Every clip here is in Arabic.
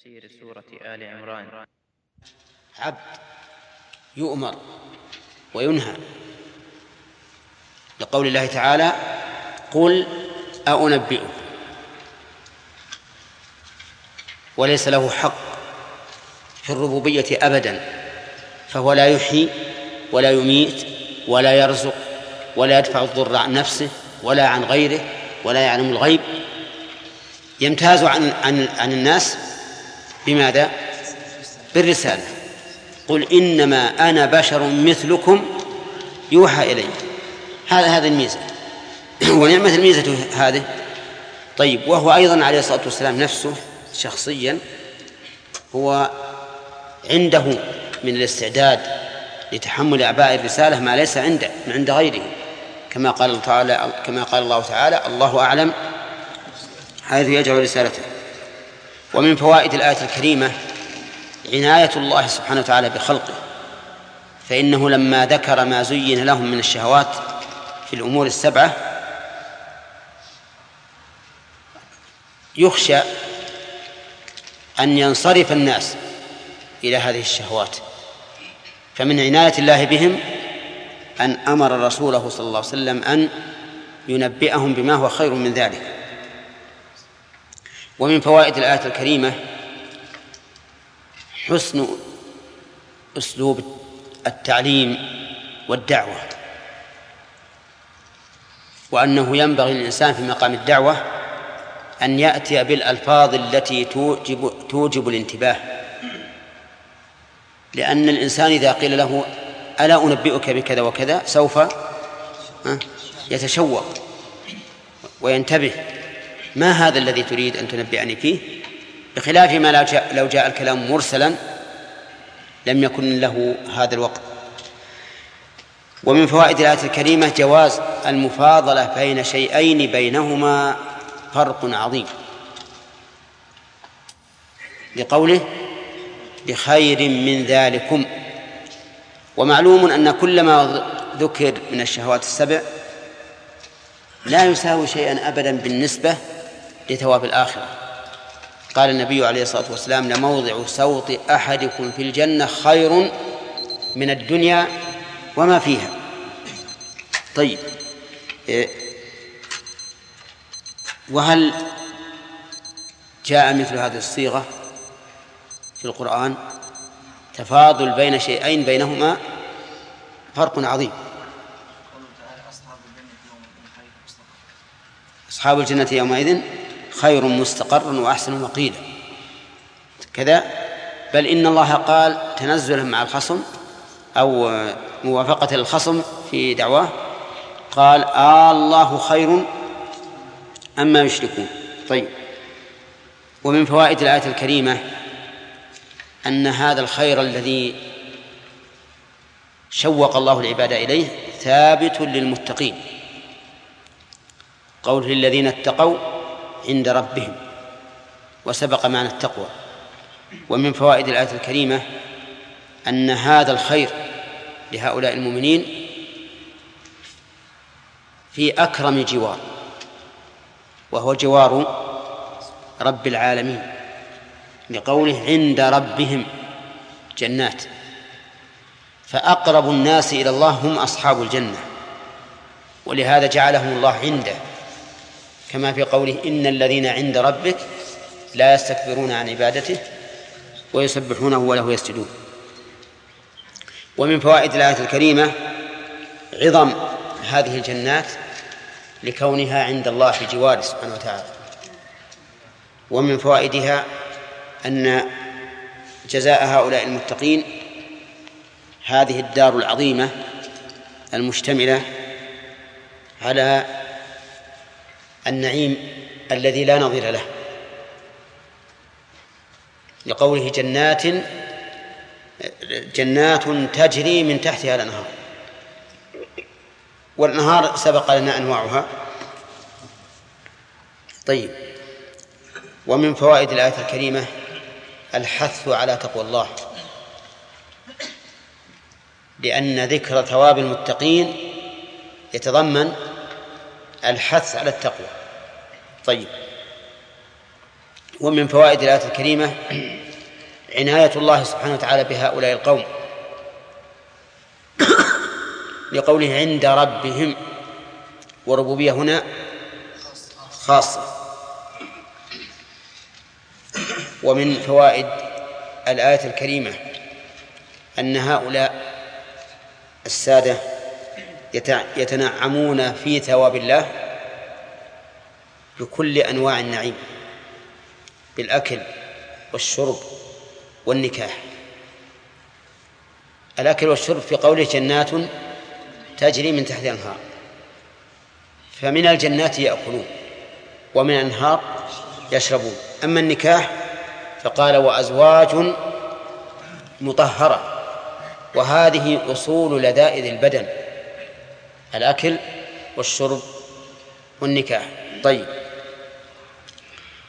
تفسير سورة آل عمران. عبد يؤمر وينهى. لقول الله تعالى قل أأنبئكم. وليس له حق في الربوبية أبدا. فهو لا يحيي ولا يميت ولا يرزق ولا يدفع الضر عن نفسه ولا عن غيره ولا يعلم الغيب. يمتاز عن عن عن الناس بماذا؟ بالرسالة. قل إنما أنا بشر مثلكم يوحى إلي. هذا هذه الميزة. ونعمة الميزة هذه. طيب وهو أيضا عليه الصلاة والسلام نفسه شخصيا هو عنده من الاستعداد لتحمل أعباء الرسالة ما ليس عنده من عند غيره. كما قال تعالى كما قال الله تعالى الله أعلم حيث يجعل رسالته. ومن فوائد الآية الكريمة عناية الله سبحانه وتعالى بخلقه فإنه لما ذكر ما زين لهم من الشهوات في الأمور السبعة يخشى أن ينصرف الناس إلى هذه الشهوات. فمن عناية الله بهم أن أمر رسوله صلى الله عليه وسلم أن ينبئهم بما هو خير من ذلك. ومن فوائد الآية الكريمة حسن أسلوب التعليم والدعوة وأنه ينبغي للإنسان في مقام الدعوة أن يأتي بالألفاظ التي توجب توجب الانتباه لأن الإنسان إذا قيل له ألا أنبئك بكذا وكذا سوف يتشوق وينتبه. ما هذا الذي تريد أن تنبئني فيه؟ بخلاف ما لو جاء, لو جاء الكلام مرسلا لم يكن له هذا الوقت. ومن فوائد الآية الكريمة جواز المفاضلة بين شيئين بينهما فرق عظيم. لقوله بخير من ذلكم. ومعلوم أن كل ما ذكر من الشهوات السبع لا يساوي شيئا أبدا بالنسبة لثواب الآخرة. قال النبي عليه الصلاة والسلام لموضع سوط أحدكم في الجنة خير من الدنيا وما فيها. طيب إيه، وهل جاء مثل هذه الصيغة في القرآن؟ تفاضل بين شيئين بينهما فرق عظيم. أصحاب الجنة يومئذ؟ خير مستقرا وأحسن مقيلا. كذا. بل إن الله قال تنزلا مع الخصم أو موافقة الخصم في دعواه. قال آه الله خير أما يشركون. طيب. ومن فوائد الآية الكريمة أن هذا الخير الذي شوق الله العباد إليه ثابت للمتقين. قول للذين اتقوا عند ربهم وسبق معنى التقوى. ومن فوائد الآية الكريمة أن هذا الخير لهؤلاء المؤمنين في أكرم جوار وهو جوار رب العالمين لقوله عند ربهم جنات. فأقرب الناس إلى الله هم أصحاب الجنة ولهذا جعلهم الله عنده. كما في قوله إن الذين عند ربك لا يستكبرون عن عبادته ويسبحونه وله يسجدون. ومن فوائد الآية الكريمة عظم هذه الجنات لكونها عند الله في جواره سبحانه وتعالى. ومن فوائدها أن جزاء هؤلاء المتقين هذه الدار العظيمة المشتملة على النعيم الذي لا نظير له لقوله جنات جنات تجري من تحتها الأنهار. والأنهار سبق لنا أنواعها. طيب. ومن فوائد الآية الكريمة الحث على تقوى الله. لأن ذكر ثواب المتقين يتضمن الحث على التقوى. طيب. ومن فوائد الآية الكريمة عناية الله سبحانه وتعالى بهؤلاء القوم. لقوله عند ربهم وربوبية هنا خاصة. ومن فوائد الآية الكريمة أن هؤلاء السادة يتنعمون في ثواب الله بكل أنواع النعيم بالأكل والشرب والنكاح. الأكل والشرب في قوله جنات تجري من تحت الأنهار فمن الجنات يأكلون ومن الأنهار يشربون. أما النكاح فقال وأزواج مطهرة وهذه أصول لذائذ البدن. الأكل والشرب والنكاح. طيب.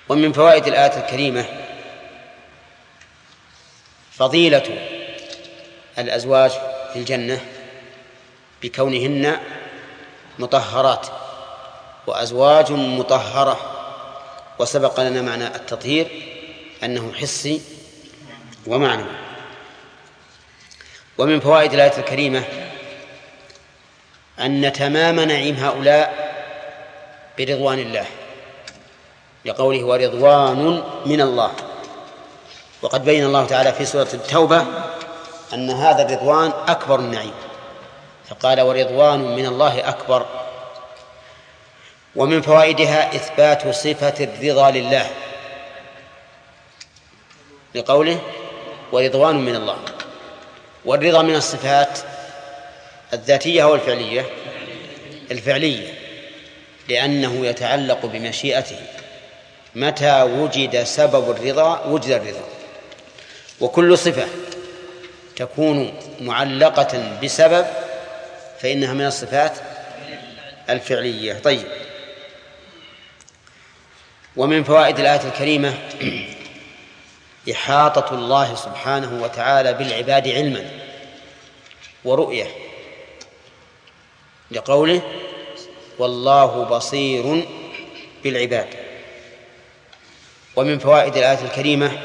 ومن فوائد الآية الكريمة فضيلة الأزواج في الجنة بكونهن مطهرات وأزواج مطهرة. وسبق لنا معنى التطهير أنه حسي ومعنوي. ومن فوائد الآية الكريمة أن تمام نعيم هؤلاء برضوان الله لقوله ورضوان من الله. وقد بين الله تعالى في سورة التوبة أن هذا الرضوان أكبر النعيم فقال ورضوان من الله أكبر. ومن فوائدها إثبات صفة الرضا لله لقوله ورضوان من الله. والرضا من الصفات الذاتية أو الفعلية الفعلية لأنه يتعلق بمشيئته. متى وجد سبب الرضا؟ وجد الرضا. وكل صفة تكون معلقة بسبب فإنها من الصفات الفعلية. طيب. ومن فوائد الآية الكريمة إحاطة الله سبحانه وتعالى بالعباد علما ورؤية. لقوله والله بصير بالعباد. ومن فوائد الآية الكريمة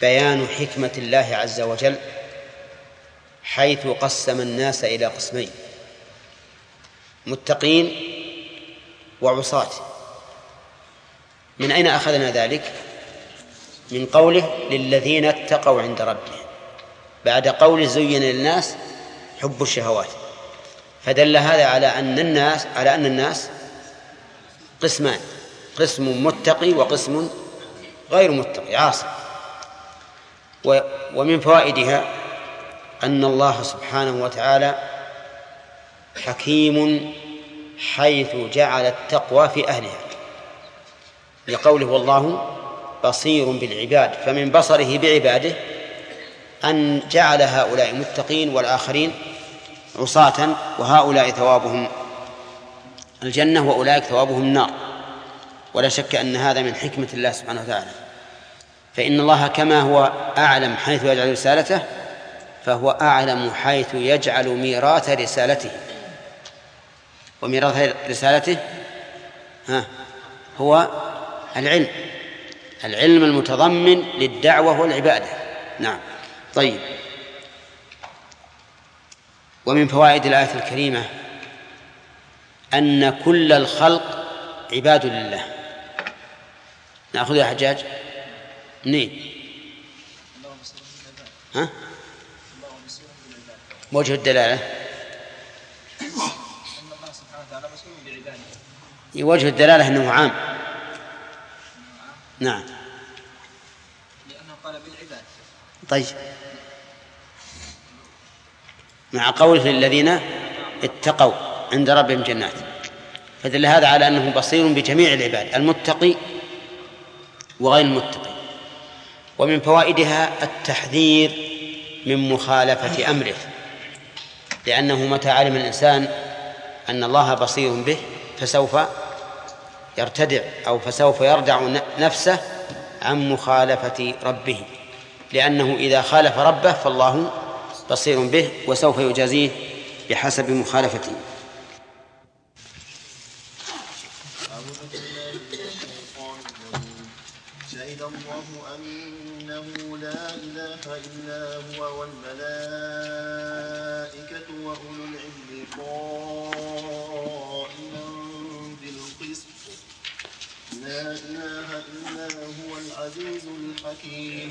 بيان حكمة الله عز وجل حيث قسم الناس إلى قسمين متقين وعصاة. من أين أخذنا ذلك؟ من قوله للذين اتقوا عند ربهم. بعد قول زين للناس حب الشهوات. فدل هذا على أن الناس على أن الناس قسمان. قسم متقي وقسم غير متقي عاصي ومن فوائدها أن الله سبحانه وتعالى حكيم حيث جعل التقوى في أهلها. لقوله والله بصير بالعباد فمن بصره بعباده أن جعل هؤلاء متقين والآخرين عصاة وهؤلاء ثوابهم الجنة وأولئك ثوابهم النار. ولا شك أن هذا من حكمة الله سبحانه وتعالى. فإن الله كما هو أعلم حيث يجعل رسالته فهو أعلم حيث يجعل ميراث رسالته. وميراث رسالته ها هو العلم. العلم المتضمن للدعوة والعبادة. نعم. طيب. ومن فوائد الآية الكريمة أن كل الخلق عباد لله. نأخذ يا حجاج؟ منين؟ ها؟ وجه الدلالة. وجه الدلالة أنه عام. نعم. لأنه قال بالعباد. طيب. مع قوله للذين اتقوا عند ربهم جنات. فدل هذا على أنه بصير بجميع العباد المتقي وغير المتقي. ومن فوائدها التحذير من مخالفة أمره لأنه متى علم الإنسان أن الله بصير به فسوف يرتدع أو فسوف يردع نفسه عن مخالفة ربه. لأنه إذا خالف ربه فالله بصير به وسوف يجازيه بحسب مخالفته. أنه لا إله إلا هو والملائكة وأولو العلم قائما بالقسط. لا إله إلا هو العزيز الحكيم.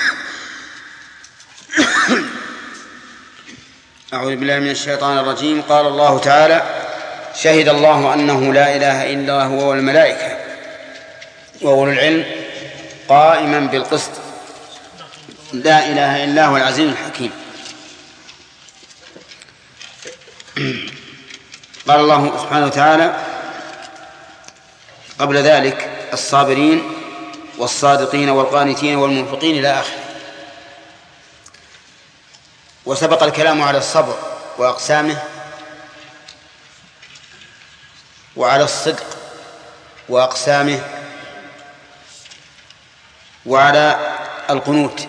أعوذ بالله من الشيطان الرجيم. قال الله تعالى شهد الله أنه لا إله إلا هو والملائكة وأولو العلم قائما بالقسط. لا إله إلا هو العزيز الحكيم. قال الله سبحانه وتعالى قبل ذلك الصابرين والصادقين والقانتين والمنفقين إلى آخره. وسبق الكلام على الصبر وأقسامه وعلى الصدق وأقسامه وعلى القنوت.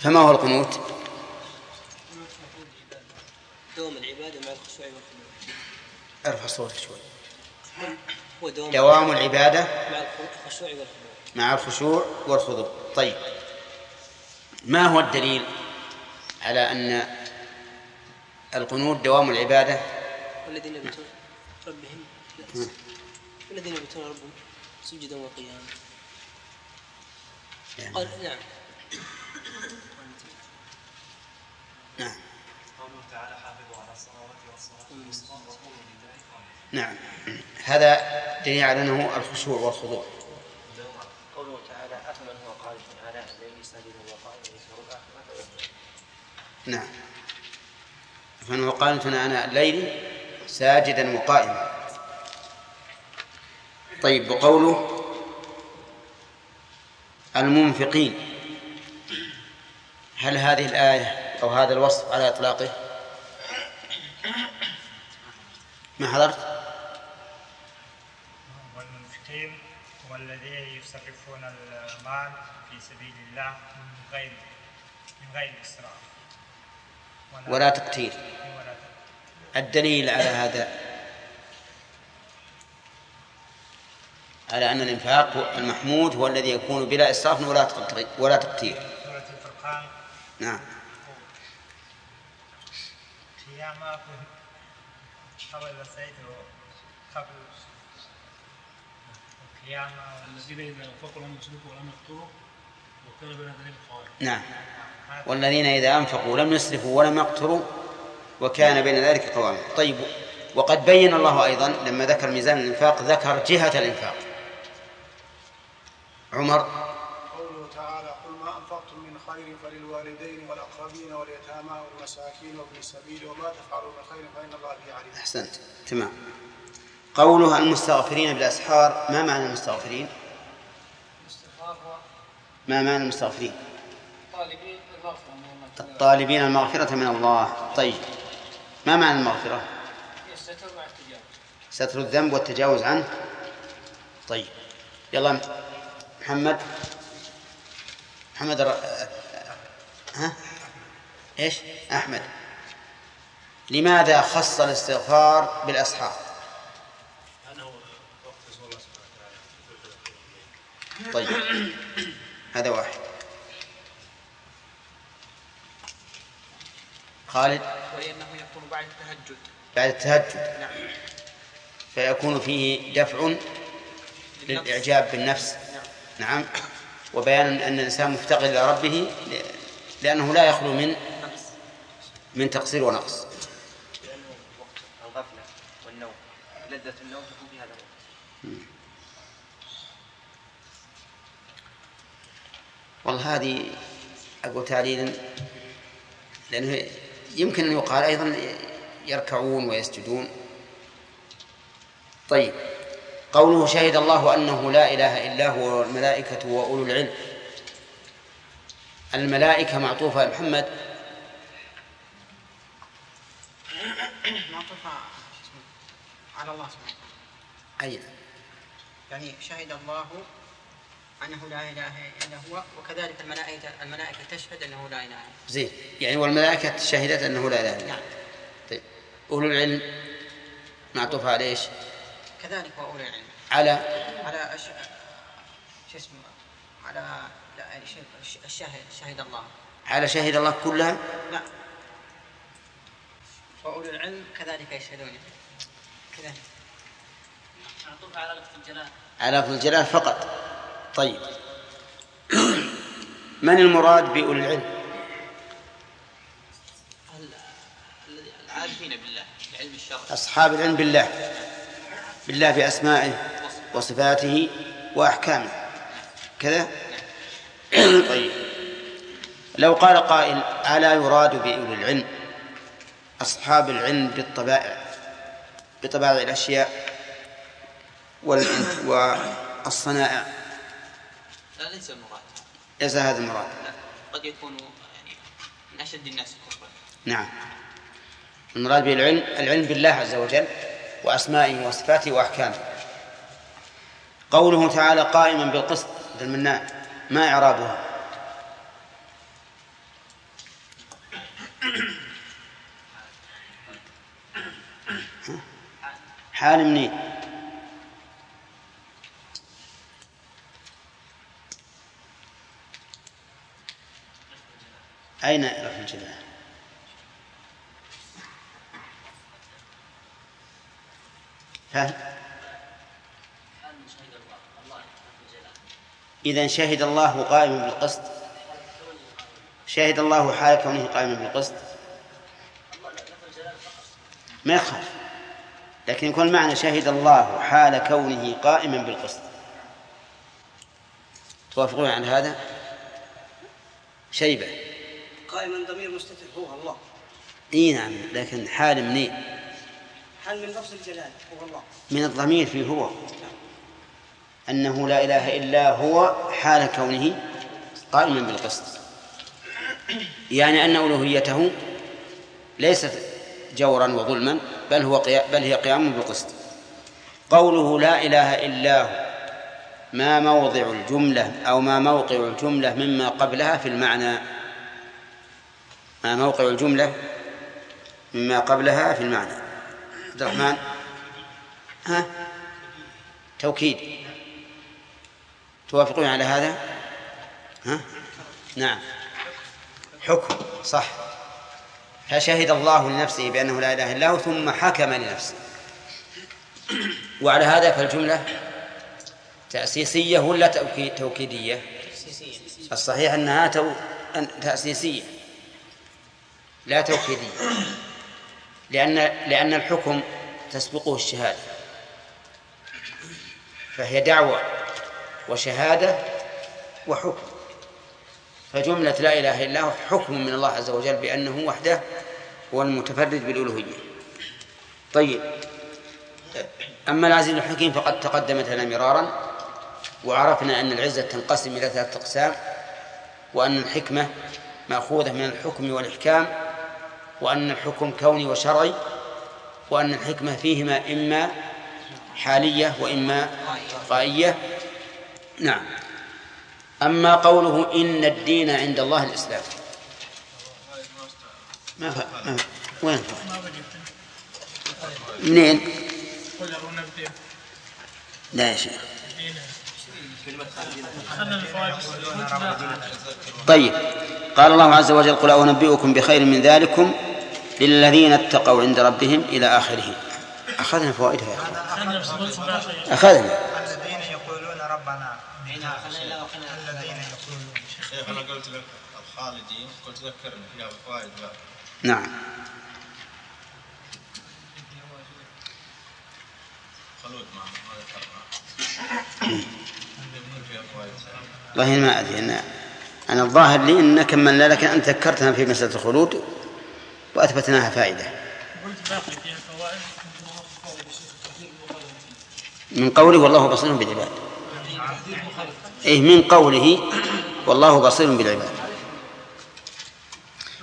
فما هو القنوت؟ دوام العبادة مع الخشوع والخضوع أرفع صوتك شوي. هو دوام دوام العبادة مع الخشوع والخضوع مع الخشوع والخضوع. طيب. ما هو الدليل؟ على أن القنوت دوام العبادة. والذين يبتون ربهم والذين يبتون ربهم سجدا وقياما. يعني. قال نعم. نعم. قوله تعالى حافظوا على الصلوات والصلاة الوسطى وقوموا لله نعم. هذا دليل على أنه الخشوع والخضوع. قوله تعالى أفمن هو قادر على الليل ساجدا نعم. فأنه قانت أنا الليل ساجدا وقائما. طيب وقوله المنفقين. هل هذه الآية أو هذا الوصف على إطلاقه؟ ما حضرت؟ والمنفقين هم الذين يصرفون المال في سبيل الله من غير من غير إسراف. ولا تقتير. الدليل على هذا على أن الإنفاق المحمود هو الذي يكون بلا إسراف ولا تقتير ولا الفرقان. نعم. قياما قبل سيد قبل قياما الذين إذا أنفقوا لم يسرفوا ولم يقتروا وكان بين ذلك قوائم نعم. والذين إذا أنفقوا لم يسرفوا ولم يقتروا وكان بين ذلك قوام. طيب وقد بين الله أيضا لما ذكر ميزان الإنفاق ذكر جهة الإنفاق. عمر. قوله تعالى قل ما أنفقتم من خير فللوالدين والأقربين واليتامى والمساكين وابن السبيل وما تفعلوا من خير فإن الله به عليم. أحسنت. تمام. قوله المستغفرين بالأسحار. ما معنى المستغفرين؟ ما معنى المستغفرين؟ طالبين المغفرة من الله. تعالى الطالبين المغفرة من الله. طيب ما معنى المغفرة؟ الستر مع التجاوز. ستر الذنب والتجاوز عنه؟ طيب يلا محمد. محمد الر... ها؟ إيش؟ أحمد. لماذا خص الاستغفار وتعالى طيب. هذا واحد. خالد؟ ولأنه يكون بعد التهجد. بعد التهجد. نعم. فيكون فيه دفع للإعجاب بالنفس. نعم. نعم. وبيان أن الإنسان مفتقر إلى ربه لأنه لا يخلو من من تقصير ونقص. لأنه وقت الغفلة والنوم لذة النوم تكون في هذا الوقت والله هذه أقول تعليلا لأنه يمكن أن يقال أيضا يركعون ويسجدون. طيب قوله شهد الله أنه لا إله إلا هو والملائكة وأولو العلم. الملائكة معطوفة يا محمد. معطوفة على الله سبحانه أي. يعني شهد الله أنه لا إله إلا هو وكذلك الملائكة الملائكة تشهد أنه لا إله إلا هو. زين. يعني والملائكة شهدت أنه لا إله إلا الله نعم. طيب. أولو العلم معطوفة على إيش؟ كذلك وأولي العلم. على؟ على أش... شو اسمه؟ على لا الشهد شهد الله. على شهد الله كلها؟ لا. وأولي العلم كذلك يشهدون. كذلك. معطوف على لفظ الجلال. على لفظ الجلال فقط. طيب. من المراد بأولي العلم؟ العارفين بالله بعلم الشرع أصحاب العلم بالله. بالله بأسمائه وصفاته وأحكامه. كذا؟ طيب. لو قال قائل ألا يراد بأولي العلم؟ أصحاب العلم بالطبائع. بطبائع الأشياء والصنائع. لا ليس المراد. ليس هذا المراد. لا قد يكون يعني من أشد الناس كفرا. نعم. المراد بالعلم العلم بالله عز وجل وأسمائه وصفاته وأحكامه. قوله تعالى قائما بالقسط ذا المنان ما إعرابها؟ حال منين؟ أين رفع الجلال فهم إذا شهد الله قائما بالقسط. شهد الله حال كونه قائما بالقسط. ما يخالف. لكن يكون معنى شهد الله حال كونه قائما بالقسط. توافقون على هذا؟ شيبة. قائما ضمير مستتر هو الله. إي نعم لكن حال منين حال من لفظ الجلال هو الله. من الضمير في هو. أنه لا إله إلا هو حال كونه قائما بالقسط. يعني أن ألوهيته ليست جورا وظلما بل هو قيا بل هي قيام بالقسط. قوله لا إله إلا هو ما موضع الجملة أو ما موقع الجملة مما قبلها في المعنى ما موقع الجملة مما قبلها في المعنى. عبد الرحمن؟ ها؟ توكيد. توافقون على هذا؟ ها؟ نعم. حكم صح. فشهد الله لنفسه بأنه لا إله إلا هو ثم حكم لنفسه. وعلى هذا فالجملة تأسيسية ولا توكي- توكيدية؟ الصحيح أنها تأسيسية. لا توكيدية. لأن لأن الحكم تسبقه الشهادة. فهي دعوة وشهادة وحكم. فجملة لا إله إلا هو حكم من الله عز وجل بأنه وحده هو المتفرد بالألوهية. طيب. أما العزيز الحكيم فقد تقدمت لنا مرارا وعرفنا أن العزة تنقسم إلى ثلاثة أقسام وأن الحكمة مأخوذة من الحكم والإحكام وأن الحكم كوني وشرعي وأن الحكمة فيهما إما حالية وإما غائية. نعم. أما قوله إن الدين عند الله الإسلام. ما ف... ما ف... وين؟ ف... منين؟ لا يا شيخ. طيب. قال الله عز وجل قل أنبئكم بخير من ذلكم للذين اتقوا عند ربهم إلى آخره. أخذنا فوائدها يا أخوان. أخذنا. الذين يقولون ربنا. الذين يقولون. شيخ أنا قلت لك الخالدين قلت ذكرني فيها فوائد. نعم. خلود ما والله ما أدري أنا أنا الظاهر لي ان كملنا لكن أنت ذكرتها في مسألة الخلود. وأثبتناها فائدة. من قوله والله بصير بالعباد. إيه من قوله والله بصير بالعباد.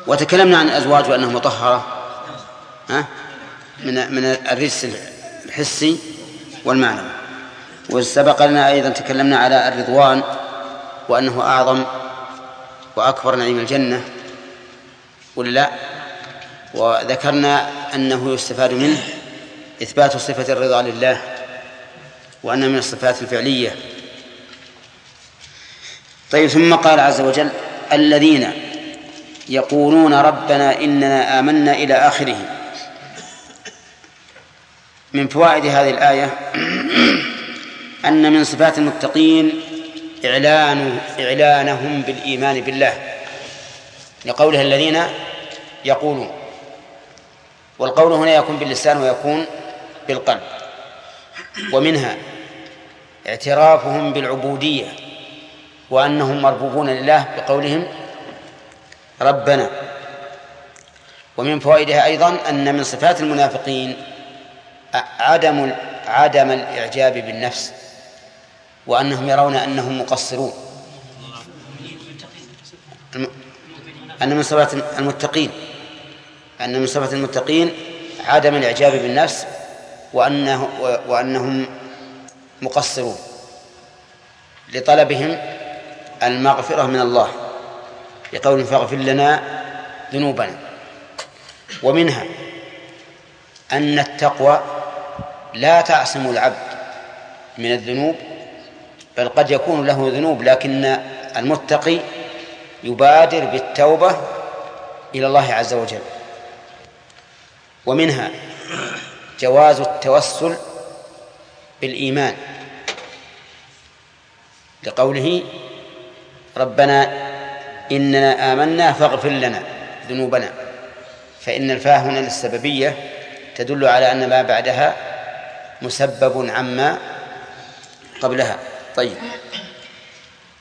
وتكلمنا عن الأزواج وأنها مطهرة ها؟ من من الرجس الحسي والمعنوي. وسبق لنا أيضا تكلمنا على الرضوان وأنه أعظم وأكبر نعيم الجنة ولا لا؟ وذكرنا أنه يستفاد منه إثبات صفة الرضا لله وأنها من الصفات الفعلية. طيب ثم قال عز وجل الذين يقولون ربنا إننا آمنا إلى آخره. من فوائد هذه الآية أن من صفات المتقين إعلان إعلانهم بالإيمان بالله. لقولها الذين يقولون. والقول هنا يكون باللسان ويكون بالقلب. ومنها اعترافهم بالعبودية وأنهم مربوبون لله بقولهم ربنا. ومن فوائدها أيضا أن من صفات المنافقين عدم عدم الإعجاب بالنفس وأنهم يرون أنهم مقصرون. أن من صفات المتقين أن من صفات المتقين عدم الإعجاب بالنفس وأنه وأنهم مقصرون لطلبهم المغفرة من الله بقول فاغفر لنا ذنوبنا. ومنها أن التقوى لا تعصم العبد من الذنوب بل قد يكون له ذنوب لكن المتقي يبادر بالتوبة إلى الله عز وجل. ومنها جواز التوسل بالإيمان. لقوله ربنا إننا آمنا فاغفر لنا ذنوبنا فإن الفاء هنا للسببية تدل على أن ما بعدها مسبب عما قبلها. طيب.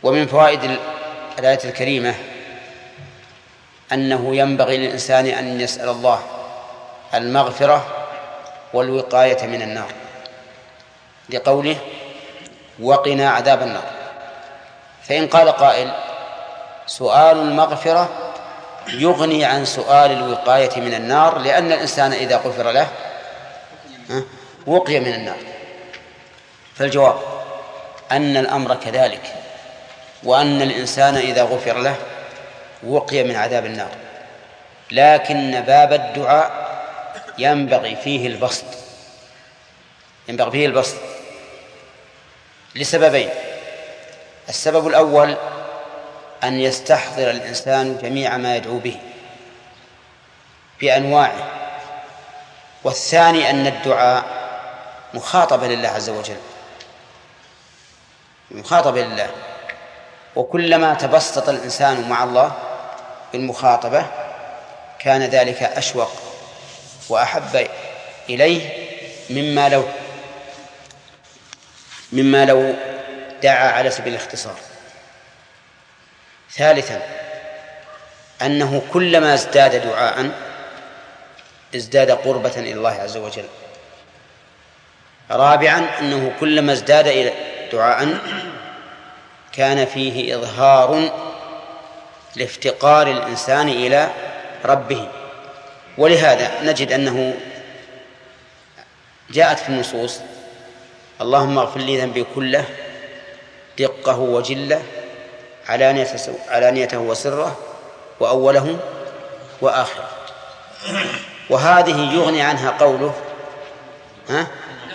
ومن فوائد الآية الكريمة أنه ينبغي للإنسان أن يسأل الله المغفرة والوقاية من النار. لقوله وقنا عذاب النار. فإن قال قائل سؤال المغفرة يغني عن سؤال الوقاية من النار لأن الإنسان إذا غفر له وقي من النار. فالجواب أن الأمر كذلك وأن الإنسان إذا غفر له وقي من عذاب النار. لكن باب الدعاء ينبغي فيه البسط. ينبغي فيه البسط. لسببين. السبب الأول أن يستحضر الإنسان جميع ما يدعو به بأنواعه. والثاني أن الدعاء مخاطبة لله عز وجل. مخاطبة لله. وكلما تبسط الإنسان مع الله بالمخاطبة كان ذلك أشوق وأحب إليه مما لو مما لو دعا على سبيل الاختصار. ثالثا أنه كلما ازداد دعاء ازداد قربة إلى الله عز وجل. رابعا أنه كلما ازداد إلى دعاء كان فيه إظهار لافتقار الإنسان إلى ربه. ولهذا نجد أنه جاءت في النصوص اللهم اغفر لي ذنبي كله دقه وجله علانيته علانيته وسره وأوله وآخره. وهذه يغني عنها قوله ها؟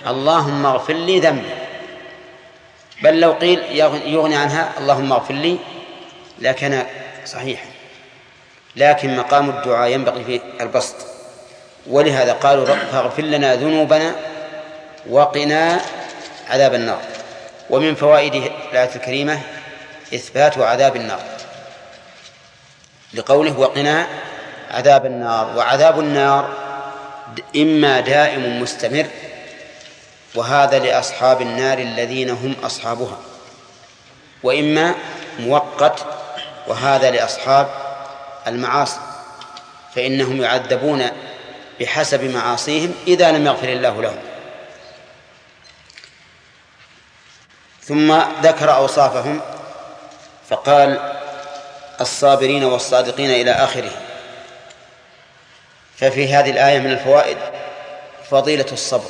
اللهم اغفر لي ذنبي. بل لو قيل يغني عنها اللهم اغفر لي لكن صحيح لكن مقام الدعاء ينبغي فيه البسط. ولهذا قالوا فاغفر لنا ذنوبنا وقنا عذاب النار. ومن فوائد الآية الكريمة إثبات عذاب النار. لقوله وقنا عذاب النار وعذاب النار إما دائم مستمر وهذا لأصحاب النار الذين هم أصحابها وإما مؤقت وهذا لأصحاب المعاصي فإنهم يعذبون بحسب معاصيهم إذا لم يغفر الله لهم. ثم ذكر أوصافهم فقال الصابرين والصادقين إلى آخره. ففي هذه الآية من الفوائد فضيلة الصبر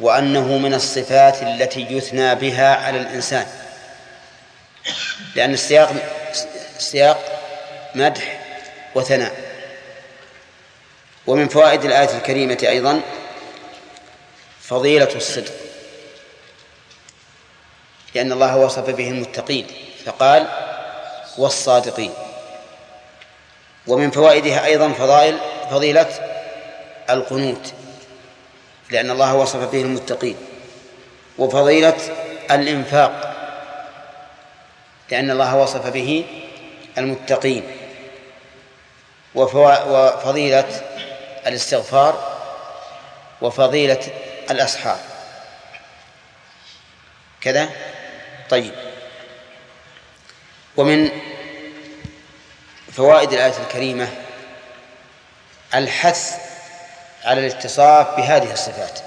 وأنه من الصفات التي يثنى بها على الإنسان. لأن السياق سياق مدح وثناء. ومن فوائد الآية الكريمة أيضا فضيلة الصدق. لأن الله وصف به المتقين فقال والصادقين. ومن فوائدها أيضا فضائل فضيلة القنوت لأن الله وصف به المتقين. وفضيلة الإنفاق لأن الله وصف به المتقين. وفضيلة الاستغفار وفضيلة الأسحار. كذا؟ طيب. ومن فوائد الآية الكريمة الحث على الاتصاف بهذه الصفات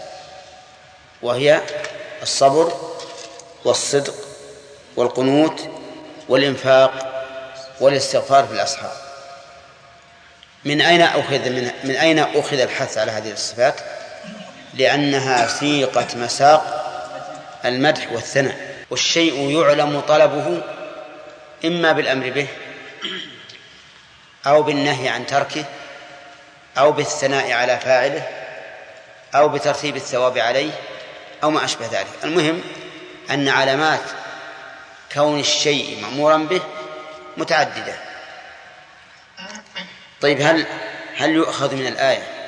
وهي الصبر والصدق والقنوت والإنفاق والاستغفار في الأسحار. من أين أخذ من, من أين أخذ الحث على هذه الصفات؟ لأنها سيقة مساق المدح والثناء والشيء يعلم طلبه إما بالأمر به أو بالنهي عن تركه أو بالثناء على فاعله أو بترتيب الثواب عليه أو ما أشبه ذلك المهم أن علامات كون الشيء مأمورا به متعددة طيب هل هل يؤخذ من الآية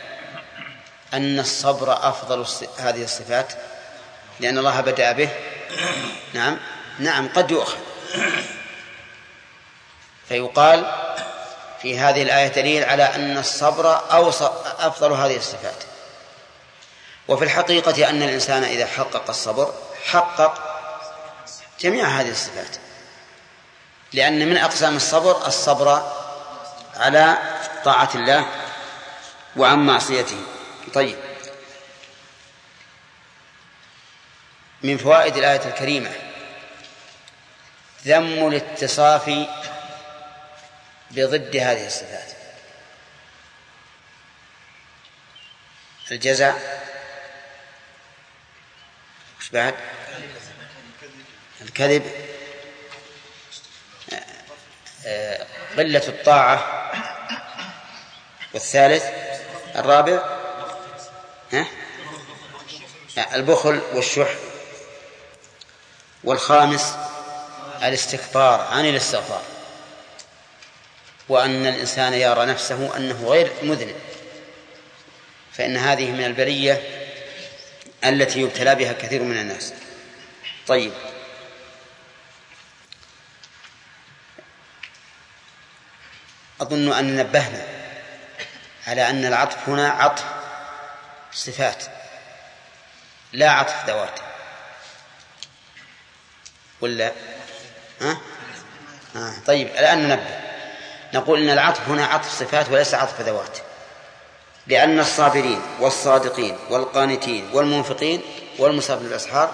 أن الصبر أفضل هذه الصفات؟ لأن الله بدأ به. نعم. نعم قد يؤخذ. فيقال في هذه الآية دليل على أن الصبر أفضل هذه الصفات. وفي الحقيقة أن الإنسان إذا حقق الصبر حقق جميع هذه الصفات. لأن من أقسام الصبر الصبر على طاعة الله وعن معصيته. طيب. من فوائد الآية الكريمة ذم الاتصاف بضد هذه الصفات. الجزع وش بعد؟ الكذب. قلة الطاعة. والثالث الرابع ها؟ البخل والشح. والخامس الاستكبار عن الاستغفار. وأن الإنسان يرى نفسه أنه غير مذنب. فإن هذه من البرية التي يبتلى بها كثير من الناس. طيب. أظن أن نبهنا على أن العطف هنا عطف صفات لا عطف ذوات. ولا؟ ها؟ آه. طيب الآن ننبه. نقول إن العطف هنا عطف صفات وليس عطف ذوات. لأن الصابرين والصادقين والقانتين والمنفقين والمصاب بالأسحار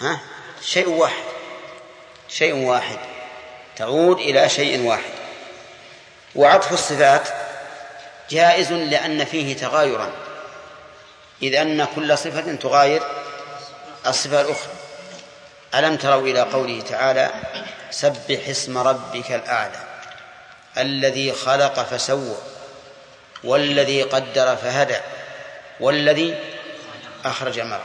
ها؟ شيء واحد شيء واحد. تعود إلى شيء واحد. وعطف الصفات جائز لأن فيه تغايرا إذ أن كل صفة تغاير الصفة الأخرى. ألم تروا إلى قوله تعالى سبح اسم ربك الأعلى الذي خلق فسوى والذي قدر فهدى والذي أخرج المرء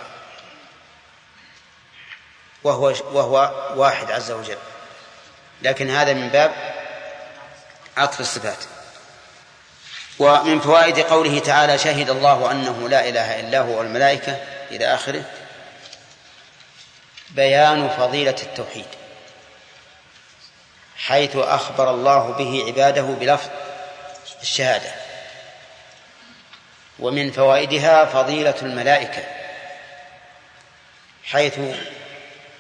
وهو وهو واحد عز وجل. لكن هذا من باب عطف الصفات. ومن فوائد قوله تعالى شهد الله أنه لا إله إلا هو والملائكة إلى آخره بيان فضيلة التوحيد حيث أخبر الله به عباده بلفظ الشهادة. ومن فوائدها فضيلة الملائكة حيث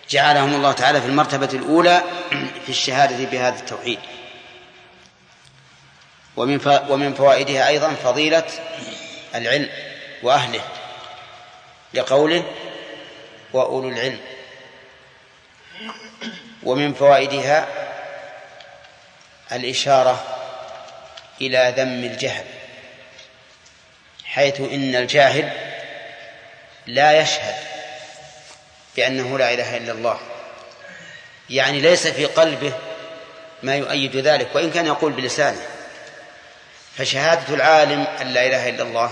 جعلهم الله تعالى في المرتبة الأولى في الشهادة بهذا التوحيد. ومن ومن فوائدها أيضا فضيلة العلم وأهله لقوله وأولو العلم. ومن فوائدها الإشارة إلى ذم الجهل حيث إن الجاهل لا يشهد بأنه لا إله إلا الله. يعني ليس في قلبه ما يؤيد ذلك وإن كان يقول بلسانه. فشهادة العالم أن لا إله إلا الله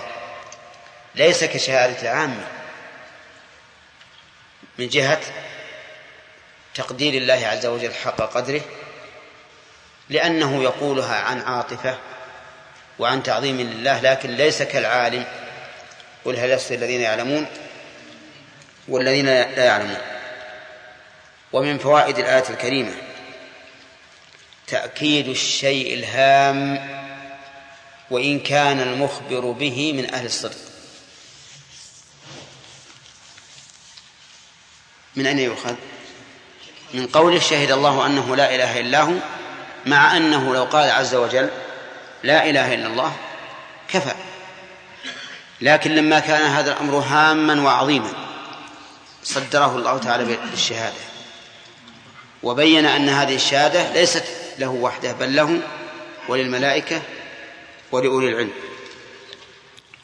ليس كشهادة العامة من جهة تقدير الله عز وجل حق قدره لأنه يقولها عن عاطفة وعن تعظيم لله لكن ليس كالعالم. قل هل يستوي الذين يعلمون؟ والذين لا يعلمون. ومن فوائد الآية الكريمة تأكيد الشيء الهام وإن كان المخبر به من أهل الصدق. من أين يؤخذ؟ من قوله شهد الله أنه لا إله إلا هو مع أنه لو قال عز وجل لا إله إلا الله كفى. لكن لما كان هذا الأمر هاما وعظيما صدره الله تعالى بالشهادة. وبين أن هذه الشهادة ليست له وحده بل له وللملائكة ولأولي العلم.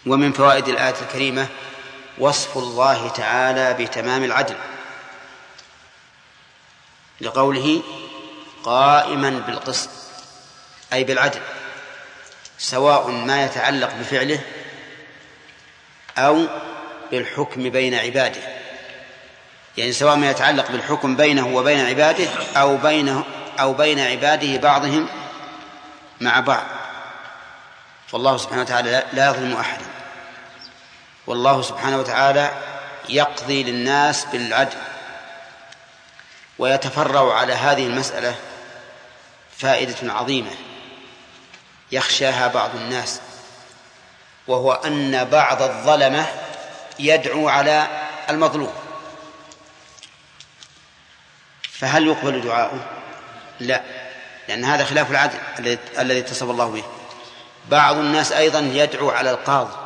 ومن فوائد الآية الكريمة وصف الله تعالى بتمام العدل. لقوله قائما بالقسط أي بالعدل سواء ما يتعلق بفعله أو بالحكم بين عباده. يعني سواء ما يتعلق بالحكم بينه وبين عباده أو بينه أو بين عباده بعضهم مع بعض. فالله سبحانه وتعالى لا يظلم أحدا. والله سبحانه وتعالى يقضي للناس بالعدل. ويتفرع على هذه المسألة فائدة عظيمة يخشاها بعض الناس وهو أن بعض الظلمة يدعو على المظلوم. فهل يقبل دعاؤه؟ لا لأن هذا خلاف العدل الذي اتصف الله به. بعض الناس أيضا يدعو على القاضي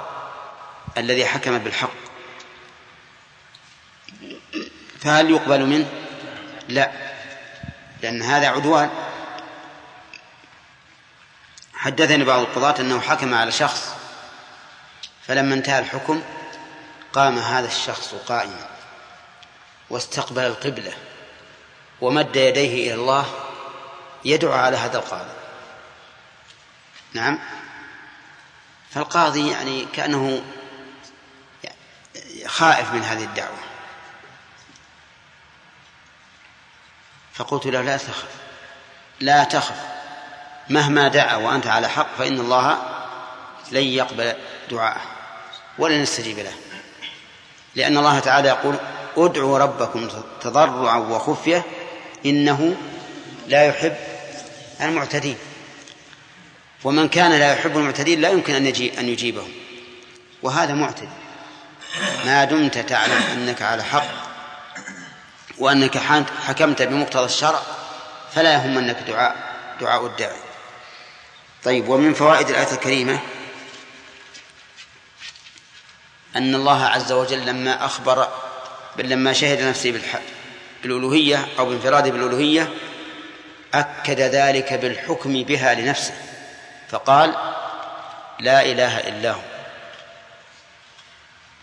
الذي حكم بالحق. فهل يقبل منه؟ لا لأن هذا عدوان. حدثني بعض القضاة أنه حكم على شخص فلما انتهى الحكم قام هذا الشخص قائما واستقبل القبلة ومد يديه إلى الله يدعو على هذا القاضي. نعم. فالقاضي يعني كأنه خائف من هذه الدعوة. فقلت له لا تخف لا تخف. مهما دعا وأنت على حق فإن الله لن يقبل دعاءه ولن يستجيب له. لأن الله تعالى يقول ادعوا ربكم تضرعا وخفية إنه لا يحب المعتدين. ومن كان لا يحب المعتدين لا يمكن أن يجيب أن يجيبهم. وهذا معتد ما دمت تعلم أنك على حق وأنك حكمت بمقتضى الشرع فلا يهمنك دعاء دعاء الداعي. طيب ومن فوائد الآية الكريمة أن الله عز وجل لما أخبر بل لما شهد نفسه بالألوهية أو بانفراده بالألوهية أكد ذلك بالحكم بها لنفسه. فقال لا إله إلا هو.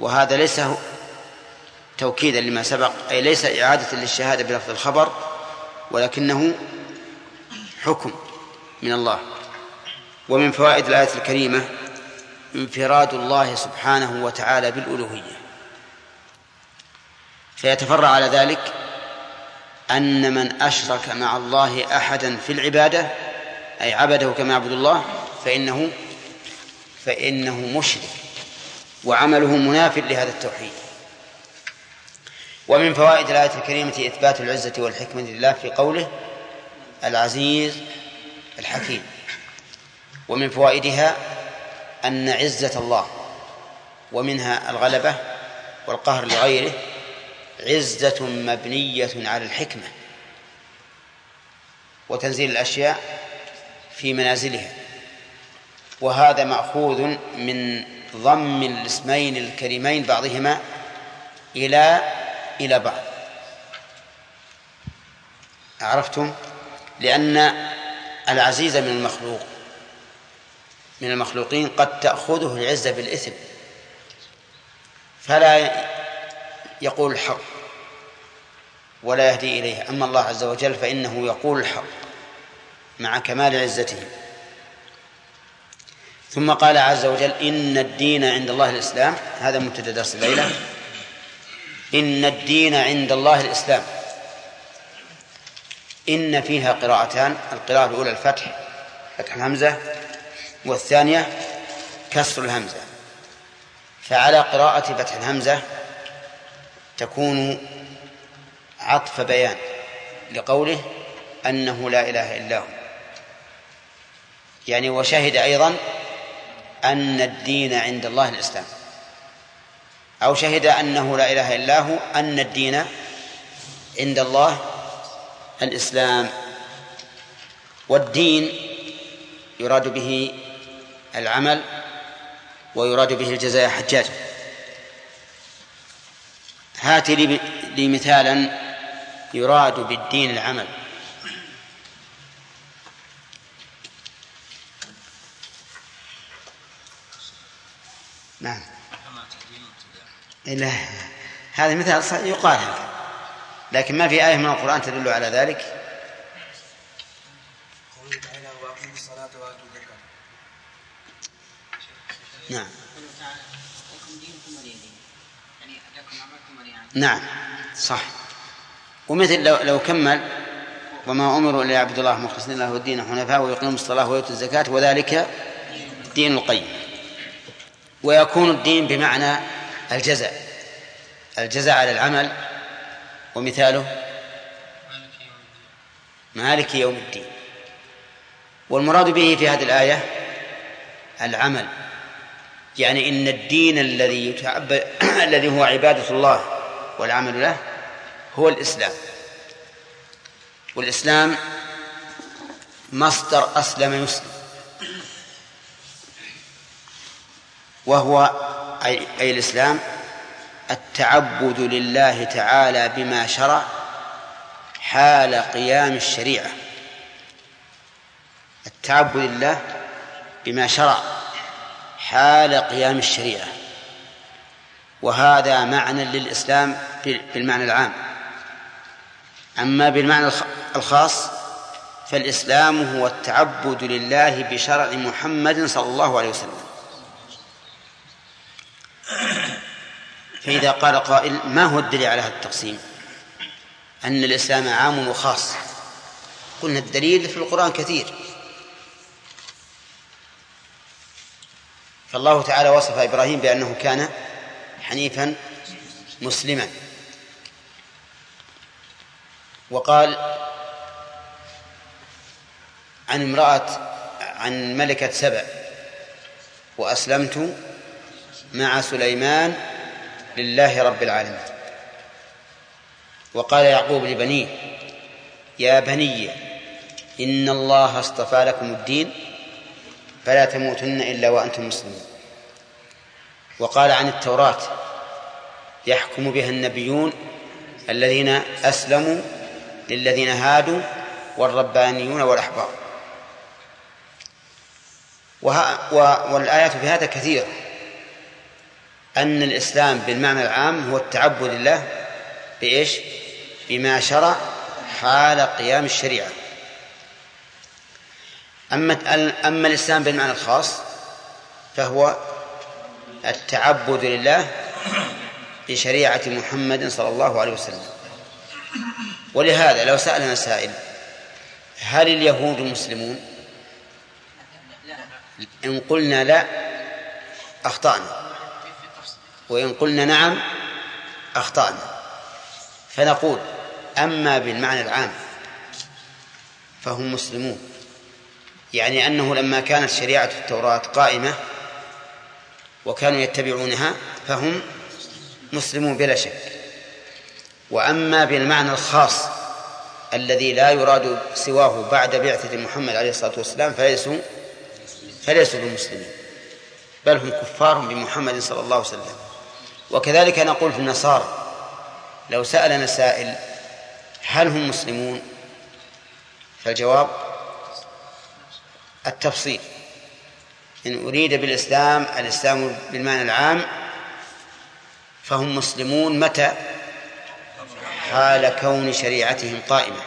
وهذا ليس توكيدا لما سبق أي ليس إعادة للشهادة بلفظ الخبر ولكنه حكم من الله. ومن فوائد الآية الكريمة انفراد الله سبحانه وتعالى بالألوهية. فيتفرع على ذلك أن من أشرك مع الله أحدا في العبادة أي عبده كما يعبد الله فإنه فإنه مشرك وعمله مناف لهذا التوحيد. ومن فوائد الآية الكريمة إثبات العزة والحكمة لله في قوله العزيز الحكيم. ومن فوائدها أن عزة الله ومنها الغلبة والقهر لغيره عزة مبنية على الحكمة وتنزيل الأشياء في منازلها. وهذا مأخوذ من ضم الاسمين الكريمين بعضهما إلى إلى بعض. عرفتم؟ لأن العزيز من المخلوق من المخلوقين قد تأخذه العزة بالإثم. فلا يقول الحق ولا يهدي إليه. أما الله عز وجل فإنه يقول الحق مع كمال عزته. ثم قال عز وجل إن الدين عند الله الإسلام. هذا مبتدأ درس الليلة إن الدين عند الله الإسلام. إن فيها قراءتان القراءة الأولى الفتح فتح الهمزة والثانية كسر الهمزة. فعلى قراءة فتح الهمزة تكون عطف بيان لقوله أنه لا إله إلا هو. يعني وشهد أيضا أن الدين عند الله الإسلام. أو شهد أنه لا إله إلا هو أن الدين عند الله الإسلام. والدين يراد به العمل ويراد به الجزاء حجاج. هات لي مثالا يراد بالدين العمل. نعم. لا. هذا مثال يقال. لكن ما في آية من القرآن تدل على ذلك؟ نعم. نعم. صح. ومثل لو, لو كمل وما أمروا إلا يعبدوا الله مخلصين له الدين حنفاء ويقيموا الصلاة ويؤتوا الزكاة وذلك دين القيم. ويكون الدين بمعنى الجزاء. الجزاء على العمل ومثاله مالك يوم الدين. والمراد به في هذه الآية العمل. يعني إن الدين الذي يتعبد الذي هو عبادة الله والعمل له هو الإسلام. والإسلام مصدر أسلم يسلم. وهو أي, أي الإسلام التعبد لله تعالى بما شرع حال قيام الشريعة. التعبد لله بما شرع حال قيام الشريعة. وهذا معنى للإسلام بالمعنى العام. أما بالمعنى الخاص فالإسلام هو التعبد لله بشرع محمد صلى الله عليه وسلم. فإذا قال قائل ما هو الدليل على هذا التقسيم؟ أن الإسلام عام وخاص. قلنا الدليل في القرآن كثير. فالله تعالى وصف إبراهيم بأنه كان حنيفا مسلما. وقال عن امرأة عن ملكة سبع وأسلمت مع سليمان لله رب العالمين. وقال يعقوب لبنيه يا بني إن الله اصطفى لكم الدين فلا تموتن إلا وأنتم مسلمون. وقال عن التوراة يحكم بها النبيون الذين أسلموا للذين هادوا والربانيون والأحبار. والآيات في هذا كثيرة. أن الإسلام بالمعنى العام هو التعبد لله بإيش؟ بما شرع حال قيام الشريعة أما أما الإسلام بالمعنى الخاص فهو التعبد لله بشريعة محمد صلى الله عليه وسلم ولهذا لو سألنا سائل هل اليهود مسلمون؟ إن قلنا لا أخطأنا وإن قلنا نعم أخطأنا. فنقول أما بالمعنى العام فهم مسلمون. يعني أنه لما كانت شريعة التوراة قائمة وكانوا يتبعونها فهم مسلمون بلا شك. وأما بالمعنى الخاص الذي لا يراد سواه بعد بعثة محمد عليه الصلاة والسلام فليسوا فليسوا بمسلمين. بل هم كفار بمحمد صلى الله عليه وسلم. وكذلك نقول في النصارى لو سألنا سائل هل هم مسلمون؟ فالجواب التفصيل. إن أريد بالإسلام الإسلام بالمعنى العام فهم مسلمون متى؟ حال كون شريعتهم قائمة.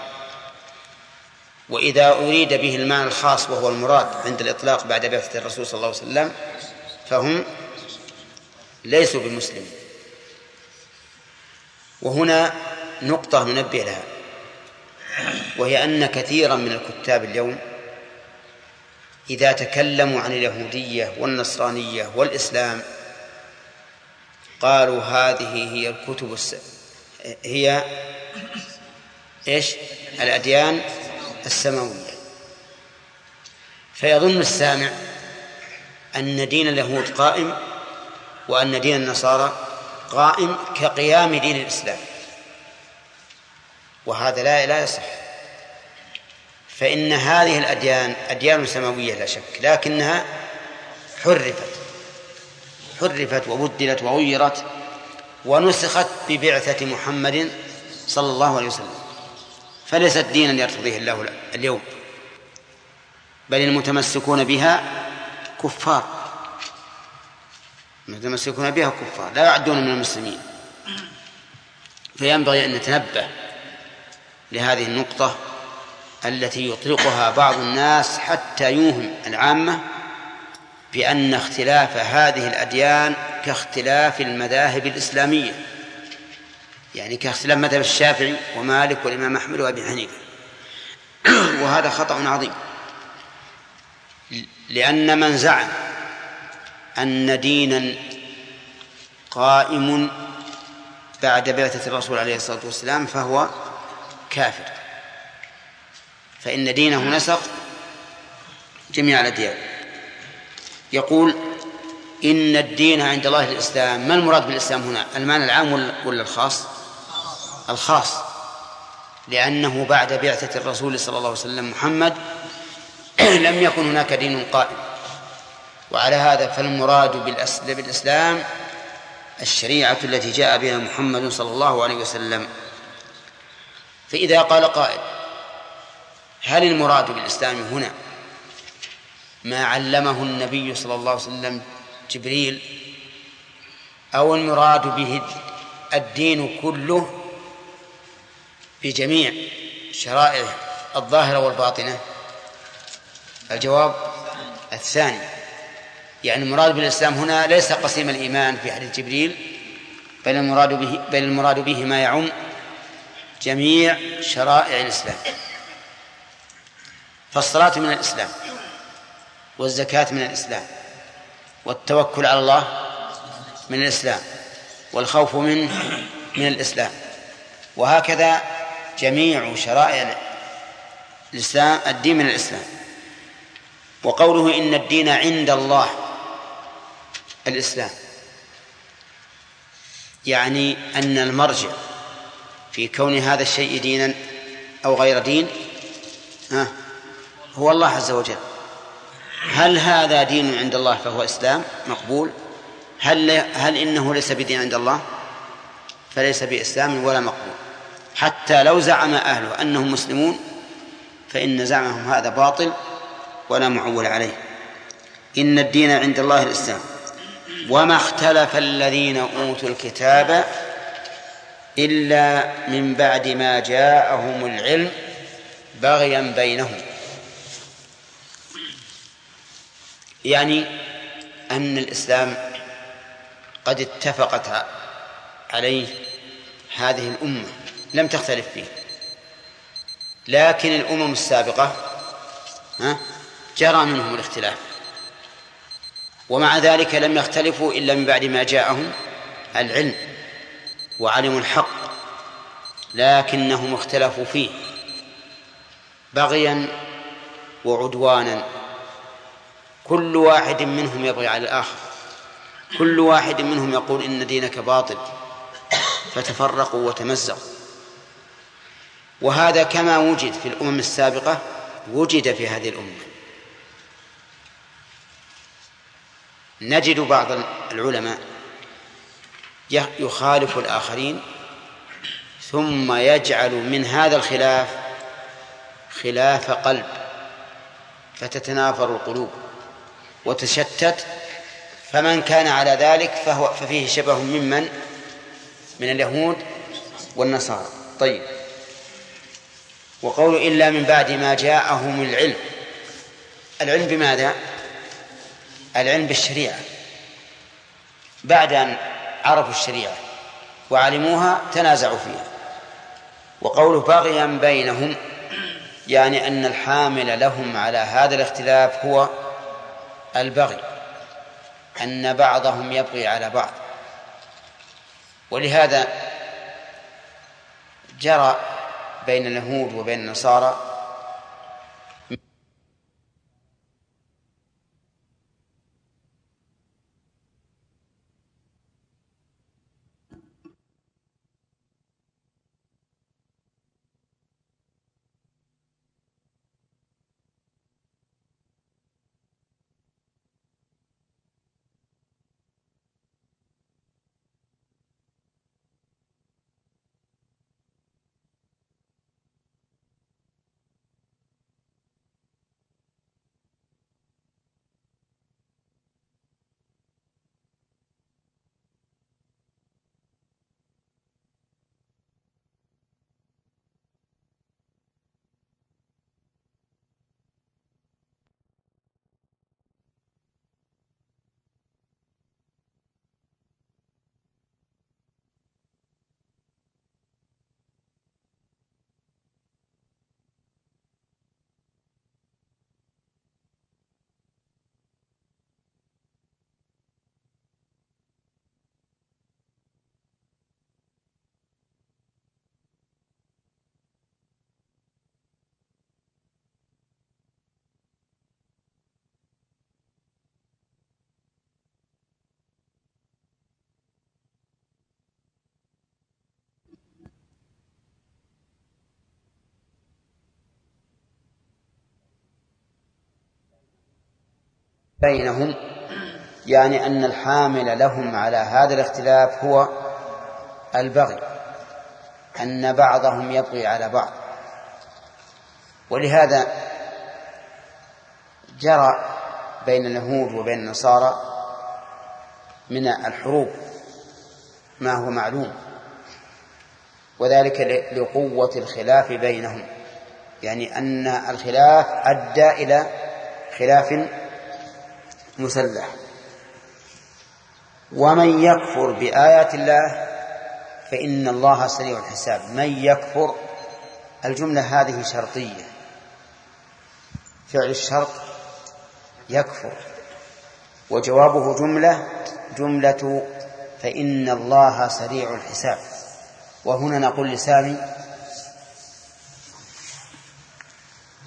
وإذا أريد به المعنى الخاص وهو المراد عند الإطلاق بعد بعثة الرسول صلى الله عليه وسلم فهم ليسوا بمسلمين وهنا نقطة ننبه لها. وهي أن كثيرا من الكتاب اليوم إذا تكلموا عن اليهودية والنصرانية والإسلام قالوا هذه هي الكتب الس... هي إيش؟ الأديان السماوية. فيظن السامع أن دين اليهود قائم وأن دين النصارى قائم كقيام دين الإسلام. وهذا لا لا يصح. فإن هذه الأديان أديان سماوية لا شك لكنها حرفت. حرفت وبدلت وغيرت ونسخت ببعثة محمد صلى الله عليه وسلم. فليست دينا يرتضيه الله اليوم. بل المتمسكون بها كفار. المتمسكون بها كفار لا يعدون من المسلمين. فينبغي أن نتنبه لهذه النقطة التي يطلقها بعض الناس حتى يوهم العامة بأن اختلاف هذه الأديان كاختلاف المذاهب الإسلامية يعني كاختلاف مذهب الشافعي ومالك والإمام أحمد وأبي حنيفة. وهذا خطأ عظيم لأن من زعم أن دينا قائم بعد بعثة الرسول عليه الصلاة والسلام فهو كافر. فإن دينه نسق جميع الأديان. يقول إن الدين عند الله الإسلام. ما المراد بالإسلام هنا؟ المعنى العام ولا الخاص؟ الخاص. لأنه بعد بعثة الرسول صلى الله عليه وسلم محمد لم يكن هناك دين قائم. وعلى هذا فالمراد بالإسلام الشريعة التي جاء بها محمد صلى الله عليه وسلم. فإذا قال قائل هل المراد بالإسلام هنا ما علمه النبي صلى الله عليه وسلم جبريل أو المراد به الدين كله بجميع شرائعه الظاهرة والباطنة؟ الجواب الثاني. يعني المراد بالإسلام هنا ليس قسيم الإيمان في حديث جبريل بل المراد به بل المراد به ما يعم جميع شرائع الإسلام. فالصلاة من الإسلام والزكاة من الإسلام والتوكل على الله من الإسلام والخوف منه من الإسلام. وهكذا جميع شرائع الإسلام الدين من الإسلام. وقوله إن الدين عند الله الإسلام. يعني أن المرجع في كون هذا الشيء دينا أو غير دين هو الله عز وجل. هل هذا دين عند الله فهو إسلام؟ مقبول. هل هل إنه ليس بدين عند الله؟ فليس بإسلام ولا مقبول. حتى لو زعم أهله أنهم مسلمون فإن زعمهم هذا باطل ولا معول عليه. إن الدين عند الله الإسلام. وما اختلف الذين أوتوا الكتاب إلا من بعد ما جاءهم العلم بغيا بينهم. يعني أن الإسلام قد اتفقت عليه هذه الأمة لم تختلف فيه. لكن الأمم السابقة جرى منهم الاختلاف. ومع ذلك لم يختلفوا إلا من بعد ما جاءهم العلم وعلموا الحق لكنهم اختلفوا فيه بغيا وعدوانا. كل واحد منهم يبغي على الآخر كل واحد منهم يقول إن دينك باطل فتفرقوا وتمزقوا. وهذا كما وجد في الأمم السابقة وجد في هذه الأمة. نجد بعض العلماء يخالف الآخرين ثم يجعل من هذا الخلاف خلاف قلب فتتنافر القلوب وتشتت فمن كان على ذلك فهو ففيه شبه ممن؟ من اليهود والنصارى. طيب. وقول إلا من بعد ما جاءهم العلم. العلم بماذا؟ العلم بالشريعة بعد أن عرفوا الشريعة وعلموها تنازعوا فيها. وقوله بغيا بينهم يعني أن الحامل لهم على هذا الاختلاف هو البغي أن بعضهم يبغي على بعض. ولهذا جرى بين اليهود وبين النصارى بينهم يعني أن الحامل لهم على هذا الاختلاف هو البغي أن بعضهم يبغي على بعض. ولهذا جرى بين اليهود وبين النصارى من الحروب ما هو معلوم وذلك لقوة الخلاف بينهم يعني أن الخلاف أدى إلى خلاف مسلح. ومن يكفر بآيات الله فإن الله سريع الحساب. من يكفر الجملة هذه شرطية. فعل الشرط يكفر. وجوابه جملة جملة فإن الله سريع الحساب. وهنا نقول لسامي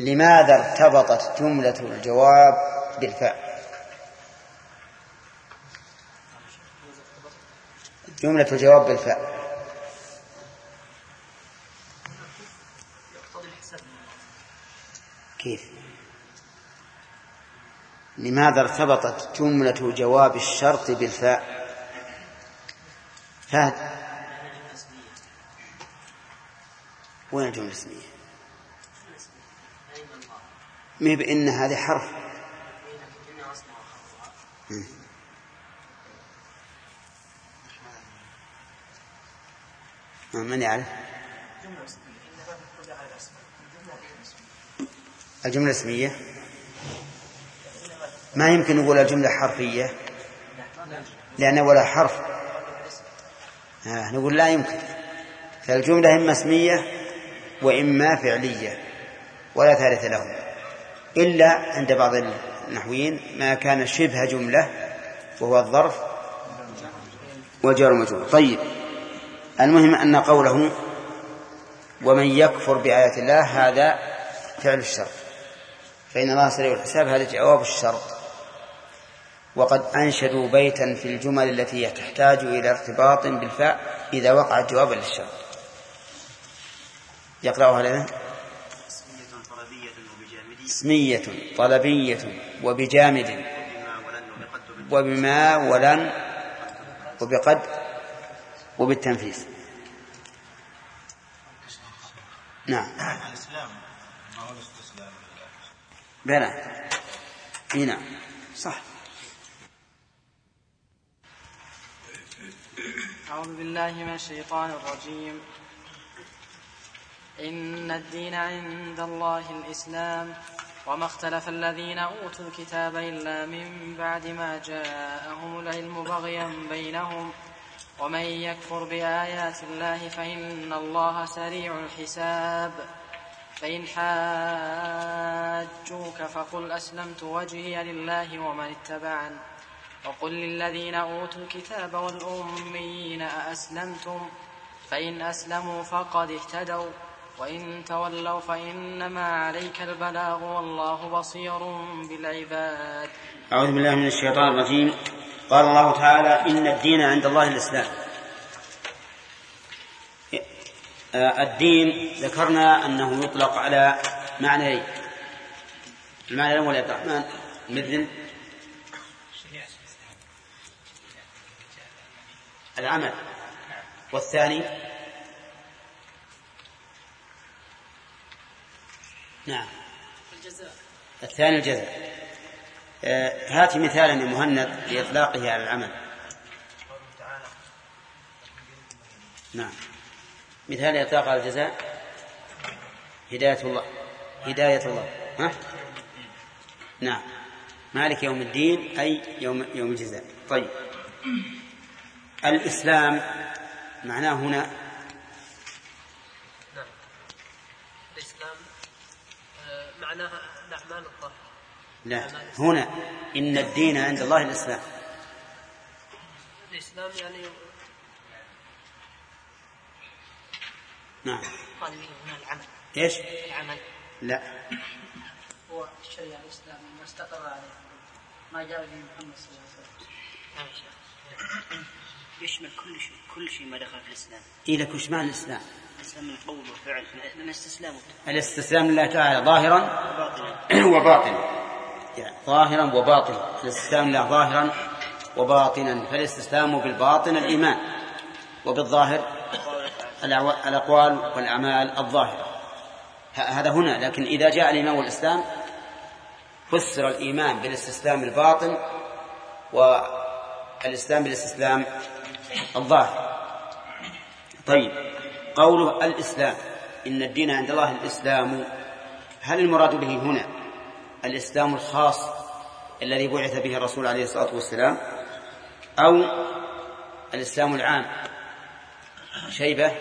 لماذا ارتبطت جملة الجواب بالفعل؟ جملة الجواب بالفاء. كيف؟ لماذا ارتبطت جملة جواب الشرط بالفاء؟ فهد. وين الجملة الاسمية مي بإن هذه حرف. من يعرف الجملة اسمية؟ ما يمكن نقول الجملة حرفية. لأن ولا حرف. آه نقول لا يمكن. فالجملة إما اسمية وإما فعلية ولا ثالث لهم. إلا عند بعض النحويين ما كان شبه جملة وهو الظرف والجار المجرور طيب. المهم أن قوله ومن يكفر بآيات الله هذا فعل الشرط فإن الله سريع الحساب هذا جواب الشرط وقد أنشدوا بيتا في الجمل التي تحتاج إلى ارتباط بالفاء إذا وقعت جوابا للشرط يقرأها لنا. اسمية طلبية وبجامد. وبما ولن وبقد وبالتنفيذ. نعم. الإسلام. ما هو الاستسلام بلى. إي نعم. صح. أعوذ بالله من الشيطان الرجيم. إن الدين عند الله الإسلام. وما اختلف الذين أوتوا الكتاب إلا من بعد ما جاءهم العلم بغيا بينهم. ومن يكفر بآيات الله فإن الله سريع الحساب. فإن حاجوك فقل أسلمت وجهي لله ومن اتبعن وقل للذين أوتوا الكتاب والأميين أأسلمتم؟ فإن أسلموا فقد اهتدوا. وإن تولوا فإنما عليك البلاغ والله بصير بالعباد. أعوذ بالله من الشيطان الرجيم. قال الله تعالى إن الدين عند الله الإسلام. الدين ذكرنا أنه يطلق على معنيين المعنى الأول يا عبد الرحمن مثل العمل. والثاني. نعم. الجزاء. الثاني الجزاء. هات مثالا يا مهند لإطلاقه على العمل. نعم. مثال إطلاق على الجزاء. هداية الله. هداية الله. ها؟ نعم. مالك يوم الدين أي يوم يوم الجزاء. طيب. الإسلام معناه هنا. نعم. الإسلام آه، معناها لا. هنا. إن الدين عند الله الإسلام. الإسلام يعني نعم. قال هنا العمل. إيش؟ العمل. لا. هو الشريعة الإسلامية ما استقر عليه. ما جاء به محمد صلى الله عليه وسلم. نعم شيخ. يشمل كل شيء كل شيء ما دخل في الإسلام. إلى كشمان الإسلام. الإسلام من قول وفعل. من استسلام الاستسلام لله تعالى ظاهرا وباطنا. يعني ظاهرا وباطنا الاستسلام لله ظاهرا وباطنا فالاستسلام بالباطن الإيمان وبالظاهر الأقوال والأعمال الظاهرة. هذا هنا لكن إذا جاء الإيمان والإسلام فسر الإيمان بالاستسلام الباطن والإسلام بالاستسلام الظاهر. طيب قوله الإسلام إن الدين عند الله الإسلام هل المراد به هنا؟ الإسلام الخاص الذي بعث به الرسول عليه الصلاة والسلام أو الإسلام العام. شيبة.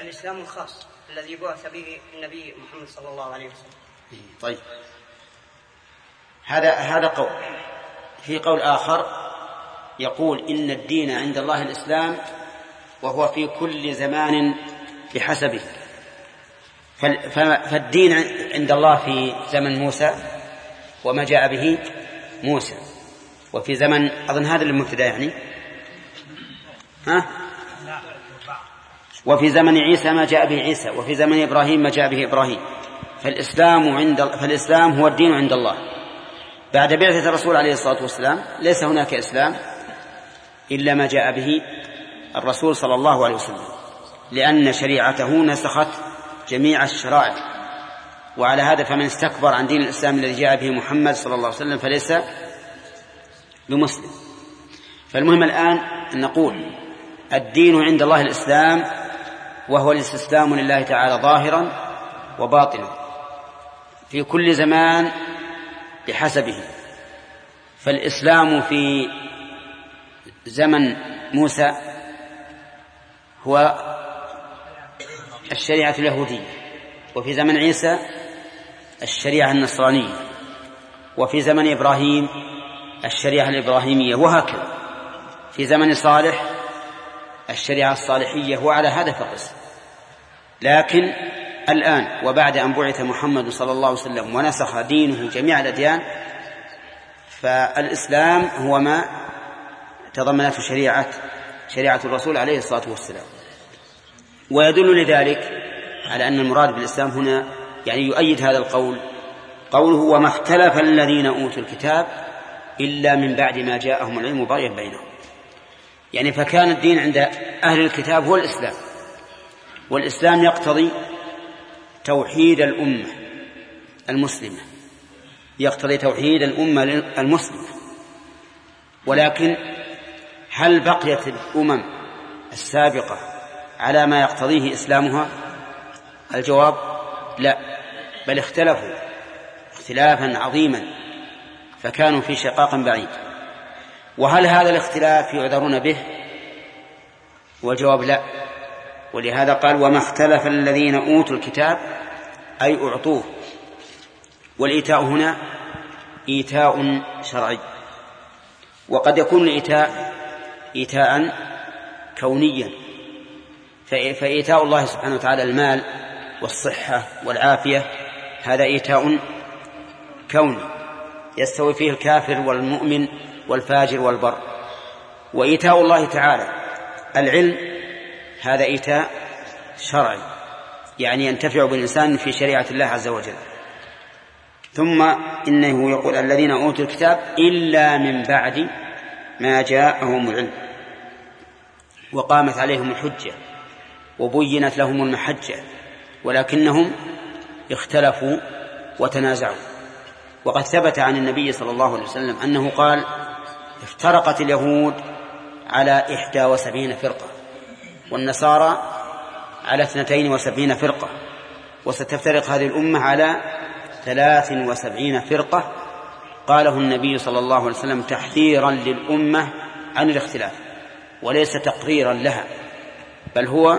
الإسلام الخاص الذي بعث به النبي محمد صلى الله عليه وسلم. طيب. هذا هذا قول. في قول آخر يقول إن الدين عند الله الإسلام وهو في كل زمان بحسبه. فالدين عند الله في زمن موسى وما جاء به موسى. وفي زمن أظن هذا المبتدأ يعني. ها؟ وفي زمن عيسى ما جاء به عيسى وفي زمن إبراهيم ما جاء به إبراهيم. فالإسلام عند فالإسلام هو الدين عند الله. بعد بعثة الرسول عليه الصلاة والسلام ليس هناك إسلام إلا ما جاء به الرسول صلى الله عليه وسلم لأن شريعته نسخت جميع الشرائع. وعلى هذا فمن استكبر عن دين الإسلام الذي جاء به محمد صلى الله عليه وسلم فليس بمسلم. فالمهم الآن أن نقول الدين عند الله الإسلام وهو الاستسلام لله تعالى ظاهرا وباطنا في كل زمان بحسبه. فالإسلام في زمن موسى هو الشريعة اليهودية وفي زمن عيسى الشريعة النصرانية. وفي زمن إبراهيم الشريعة الإبراهيمية وهكذا. في زمن صالح الشريعة الصالحية وعلى هذا فقس لكن الآن وبعد أن بعث محمد صلى الله عليه وسلم ونسخ دينه جميع الأديان فالإسلام هو ما تضمنته شريعة شريعة الرسول عليه الصلاة والسلام. ويدل لذلك على أن المراد بالإسلام هنا يعني يؤيد هذا القول. قوله وما اختلف الذين أوتوا الكتاب إلا من بعد ما جاءهم العلم بغيا بينهم. يعني فكان الدين عند أهل الكتاب هو الإسلام. والإسلام يقتضي توحيد الأمة المسلمة. يقتضي توحيد الأمة المسلمة. ولكن هل بقيت الأمم السابقة على ما يقتضيه إسلامها؟ الجواب لا. بل اختلفوا اختلافا عظيما فكانوا في شقاق بعيد. وهل هذا الاختلاف يعذرون به؟ والجواب لا. ولهذا قال وما اختلف الذين أوتوا الكتاب أي أعطوه. والإيتاء هنا إيتاء شرعي. وقد يكون الإيتاء ايتاء كونيا. فإيتاء الله سبحانه وتعالى المال والصحة والعافية هذا إيتاء كوني يستوي فيه الكافر والمؤمن والفاجر والبر. وإيتاء الله تعالى العلم هذا إيتاء شرعي يعني ينتفع بالإنسان في شريعة الله عز وجل. ثم إنه يقول الذين أوتوا الكتاب إلا من بعد ما جاءهم العلم وقامت عليهم الحجة وبينت لهم المحجة ولكنهم اختلفوا وتنازعوا. وقد ثبت عن النبي صلى الله عليه وسلم أنه قال افترقت اليهود على إحدى وسبعين فرقة والنصارى على اثنتين وسبعين فرقة وستفترق هذه الأمة على ثلاث وسبعين فرقة قاله النبي صلى الله عليه وسلم تحذيرا للأمة عن الاختلاف وليس تقريرا لها بل هو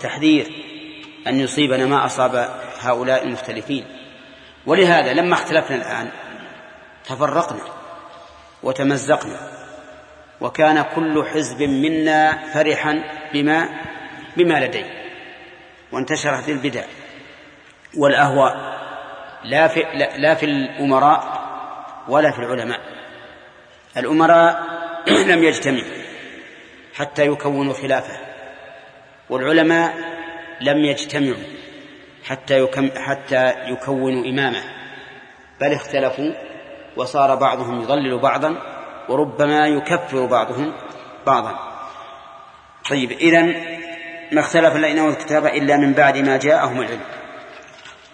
تحذير أن يصيبنا ما أصاب هؤلاء المختلفين. ولهذا لما اختلفنا الآن تفرقنا وتمزقنا وكان كل حزب منا فرحا بما بما لديه وانتشرت البدع والأهواء لا في لا في الأمراء ولا في العلماء. الأمراء لم يجتمعوا حتى يكونوا خلافة والعلماء لم يجتمعوا. حتى يكم حتى يكونوا إمامة بل اختلفوا وصار بعضهم يضلل بعضا وربما يكفر بعضهم بعضا. طيب إذا ما اختلف الذين أوتوا الكتاب إلا من بعد ما جاءهم العلم.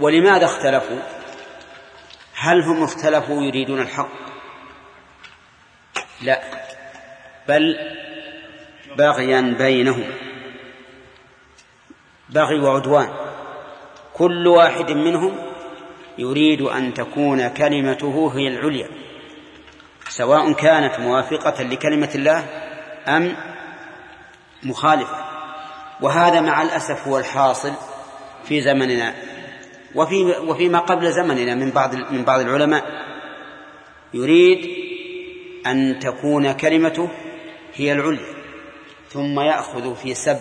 ولماذا اختلفوا؟ هل هم اختلفوا يريدون الحق؟ لا بل بغيا بينهم. بغي وعدوان. كل واحد منهم يريد أن تكون كلمته هي العليا سواء كانت موافقة لكلمة الله أم مخالفة. وهذا مع الأسف هو الحاصل في زمننا وفي وفيما قبل زمننا من بعض من بعض العلماء. يريد أن تكون كلمته هي العليا ثم يأخذ في سب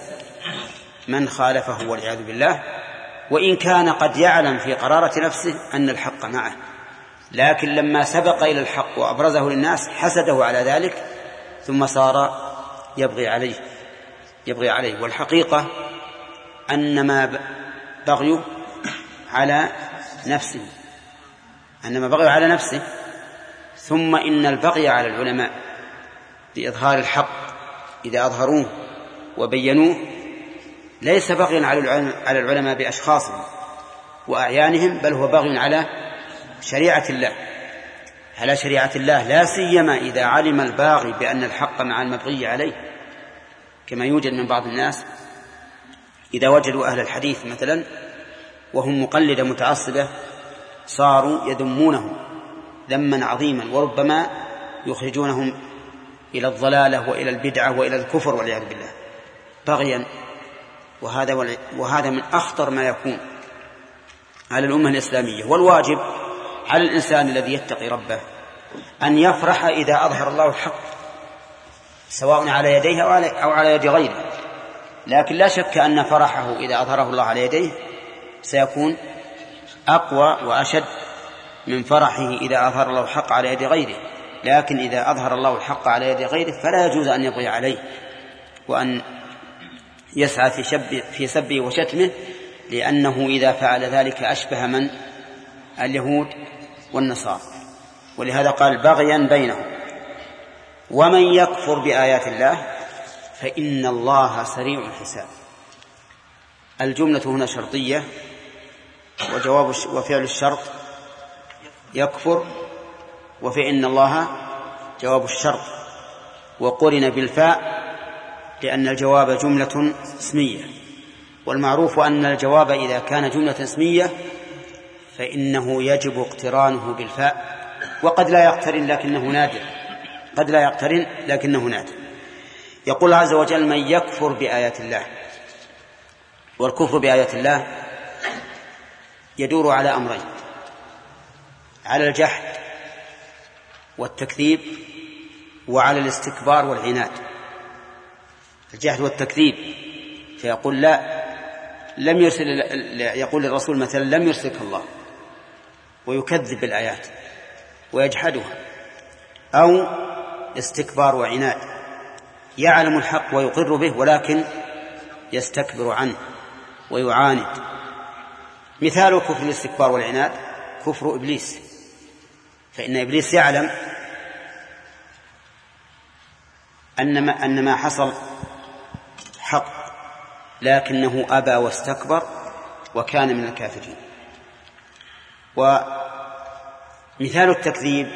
من خالفه والعياذ بالله. وإن كان قد يعلم في قرارة نفسه أن الحق معه. لكن لما سبق إلى الحق وأبرزه للناس حسده على ذلك ثم صار يبغي عليه يبغي عليه. والحقيقة أن ما بغيه على نفسه أنما بغي على نفسه ثم إن البغي على العلماء بإظهار الحق إذا أظهروه وبينوه ليس بغيا على العلماء بأشخاصهم وأعيانهم بل هو بغي على شريعة الله. على شريعة الله لا سيما إذا علم الباغي بأن الحق مع المبغي عليه. كما يوجد من بعض الناس إذا وجدوا أهل الحديث مثلا وهم مقلدة متعصبة صاروا يذمونهم ذما عظيما وربما يخرجونهم إلى الضلالة وإلى البدعة وإلى الكفر والعياذ بالله. بغيا وهذا وهذا من أخطر ما يكون على الأمة الإسلامية. والواجب على الإنسان الذي يتقي ربه أن يفرح إذا أظهر الله الحق سواء على يديه أو على يد غيره. لكن لا شك أن فرحه إذا أظهره الله على يديه سيكون أقوى وأشد من فرحه إذا أظهر الله الحق على يد غيره. لكن إذا أظهر الله الحق على يد غيره فلا يجوز أن يطغي عليه وأن يسعى في, شب في سبه وشتمه لأنه إذا فعل ذلك أشبه من؟ اليهود والنصارى. ولهذا قال بغيا بينهم. ومن يكفر بآيات الله فإن الله سريع الحساب. الجملة هنا شرطية وجواب وفعل الشرط يكفر وفإن الله جواب الشرط. وقرن بالفاء لأن الجواب جملة اسمية والمعروف أن الجواب إذا كان جملة اسمية فإنه يجب اقترانه بالفاء وقد لا يقترن لكنه نادر قد لا يقترن لكنه نادر. يقول عز وجل من يكفر بآيات الله والكفر بآيات الله يدور على أمرين على الجحد والتكذيب وعلى الاستكبار والعناد. الجهل والتكذيب فيقول لا لم يرسل يقول الرسول مثلا لم يرسلك الله ويكذب بالآيات ويجحدها أو استكبار وعناد يعلم الحق ويقر به ولكن يستكبر عنه ويعاند. مثال كفر الاستكبار والعناد كفر إبليس فإن إبليس يعلم أن ما, أن ما حصل لكنه أبى واستكبر وكان من الكافرين. ومثال التكذيب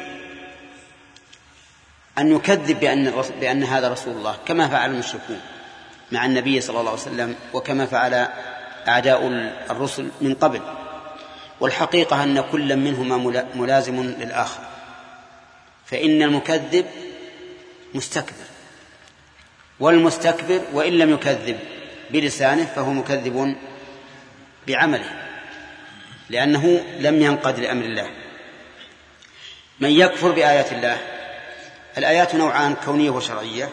أن يكذب بأن, بأن هذا رسول الله كما فعل المشركون مع النبي صلى الله عليه وسلم وكما فعل أعداء الرسل من قبل. والحقيقة أن كل منهما ملازم للآخر. فإن المكذب مستكبر والمستكبر وإن لم يكذب بلسانه فهو مكذب بعمله لأنه لم ينقد لأمر الله. من يكفر بآيات الله الآيات نوعان كونية وشرعية.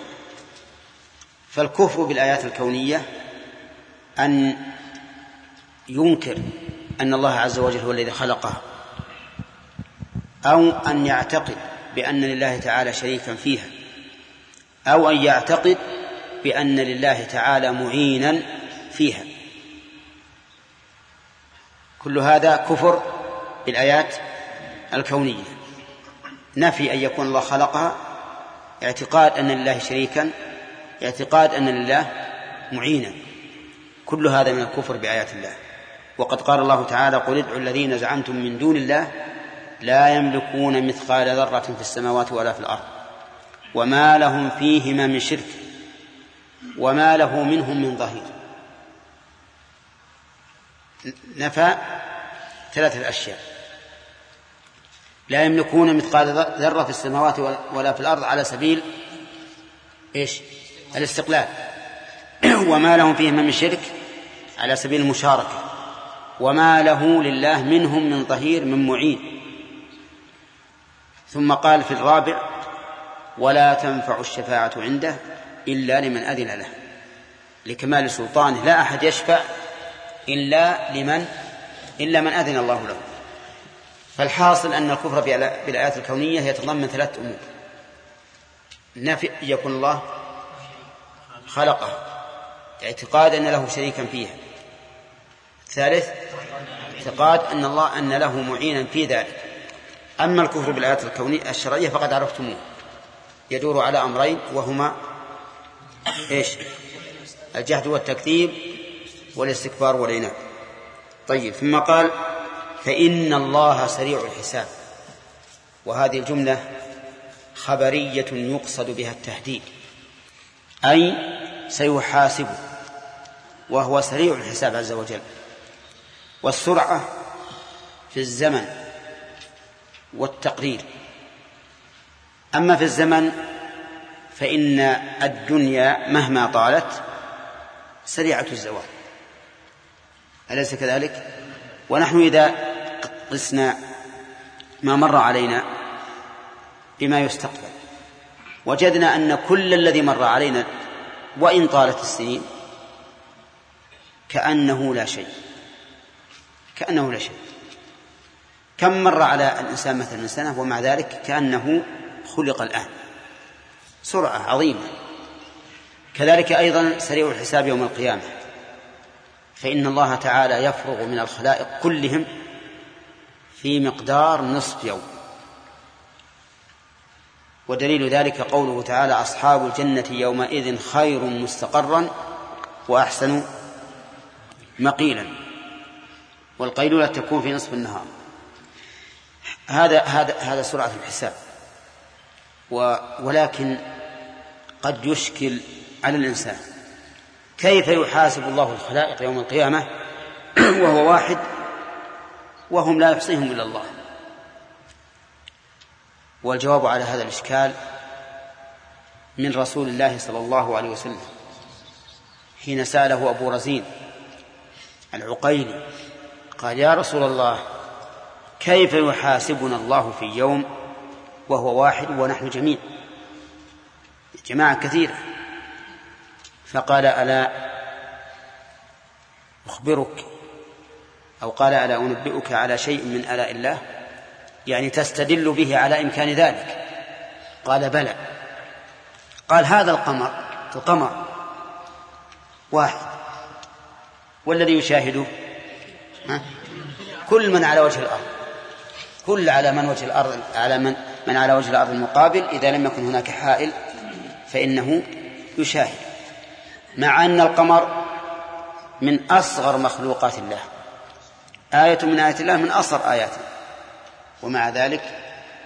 فالكفر بالآيات الكونية أن ينكر أن الله عز وجل هو الذي خلقها أو أن يعتقد بأن لله تعالى شريكا فيها أو أن يعتقد بأن لله تعالى معينا فيها. كل هذا كفر بالآيات الكونية. نفي أن يكون الله خلقها اعتقاد أن لله شريكا اعتقاد أن لله معينا. كل هذا من الكفر بآيات الله. وقد قال الله تعالى قل ادعوا الذين زعمتم من دون الله لا يملكون مثقال ذرة في السماوات ولا في الأرض وما لهم فيهما من شرك وما له منهم من ظهير. نفى ثلاثة أشياء. لا يملكون مثقال ذرة في السماوات ولا في الأرض على سبيل إيش؟ الاستقلال. وما لهم فيهما من شرك على سبيل المشاركة. وما له لله منهم من ظهير من معين. ثم قال في الرابع ولا تنفع الشفاعة عنده. إلا لمن أذن له. لكمال سلطانه. لا أحد يشفع إلا لمن إلا من أذن الله له. فالحاصل أن الكفر بالآيات الكونية يتضمن ثلاث أمور. نفي يكون الله خلقه. اعتقاد أن له شريكا فيها. ثالث اعتقاد أن الله أن له معينا في ذلك. أما الكفر بالآيات الكونية الشرعية فقد عرفتموه. يدور على أمرين وهما إيش؟ الجهد والتكذيب والاستكبار والعناد. طيب ثم قال فإن الله سريع الحساب. وهذه الجملة خبرية يقصد بها التهديد. أي سيحاسب وهو سريع الحساب عز وجل. والسرعة في الزمن والتقدير أما في الزمن فإن الدنيا مهما طالت سريعة الزوال. أليس كذلك؟ ونحن إذا قسنا ما مر علينا بما يستقبل. وجدنا أن كل الذي مر علينا وإن طالت السنين كأنه لا شيء. كأنه لا شيء. كم مر على الإنسان مثلا سنة ومع ذلك كأنه خلق الآن. سرعة عظيمة. كذلك أيضا سريع الحساب يوم القيامة. فإن الله تعالى يفرغ من الخلائق كلهم في مقدار نصف يوم. ودليل ذلك قوله تعالى أصحاب الجنة يومئذ خير مستقرا وأحسن مقيلا. والقيلولة تكون في نصف النهار. هذا هذا هذا سرعة الحساب. ولكن قد يشكل على الإنسان. كيف يحاسب الله الخلائق يوم القيامة؟ وهو واحد وهم لا يحصيهم إلا الله. والجواب على هذا الإشكال من رسول الله صلى الله عليه وسلم حين سأله أبو رزين العقيلي قال يا رسول الله كيف يحاسبنا الله في يوم وهو واحد ونحن جميع؟ جماعة كثيرة فقال ألا أخبرك أو قال ألا أنبئك على شيء من آلاء الله؟ يعني تستدل به على إمكان ذلك. قال بلى. قال هذا القمر القمر واحد. والذي يشاهده؟ ها؟ كل من على وجه الأرض. كل على من وجه الأرض على من من على وجه الأرض المقابل إذا لم يكن هناك حائل فإنه يشاهد مع أن القمر من أصغر مخلوقات الله آية من آيات الله من أصغر آياته ومع ذلك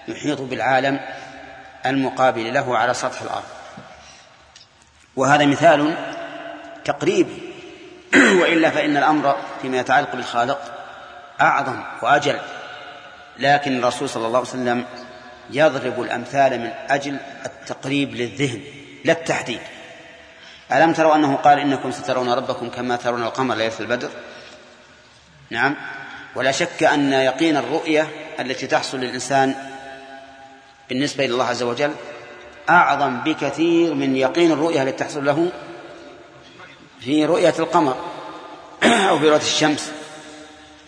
يحيط بالعالم المقابل له على سطح الأرض. وهذا مثال تقريبي وإلا فإن الأمر فيما يتعلق بالخالق أعظم وأجل. لكن الرسول صلى الله عليه وسلم يضرب الأمثال من أجل التقريب للذهن. لا التحديد ألم تروا أنه قال إنكم سترون ربكم كما ترون القمر ليلة البدر؟ نعم. ولا شك أن يقين الرؤية التي تحصل للإنسان بالنسبة إلى الله عز وجل أعظم بكثير من يقين الرؤية التي تحصل له في رؤية القمر أو في رؤية الشمس.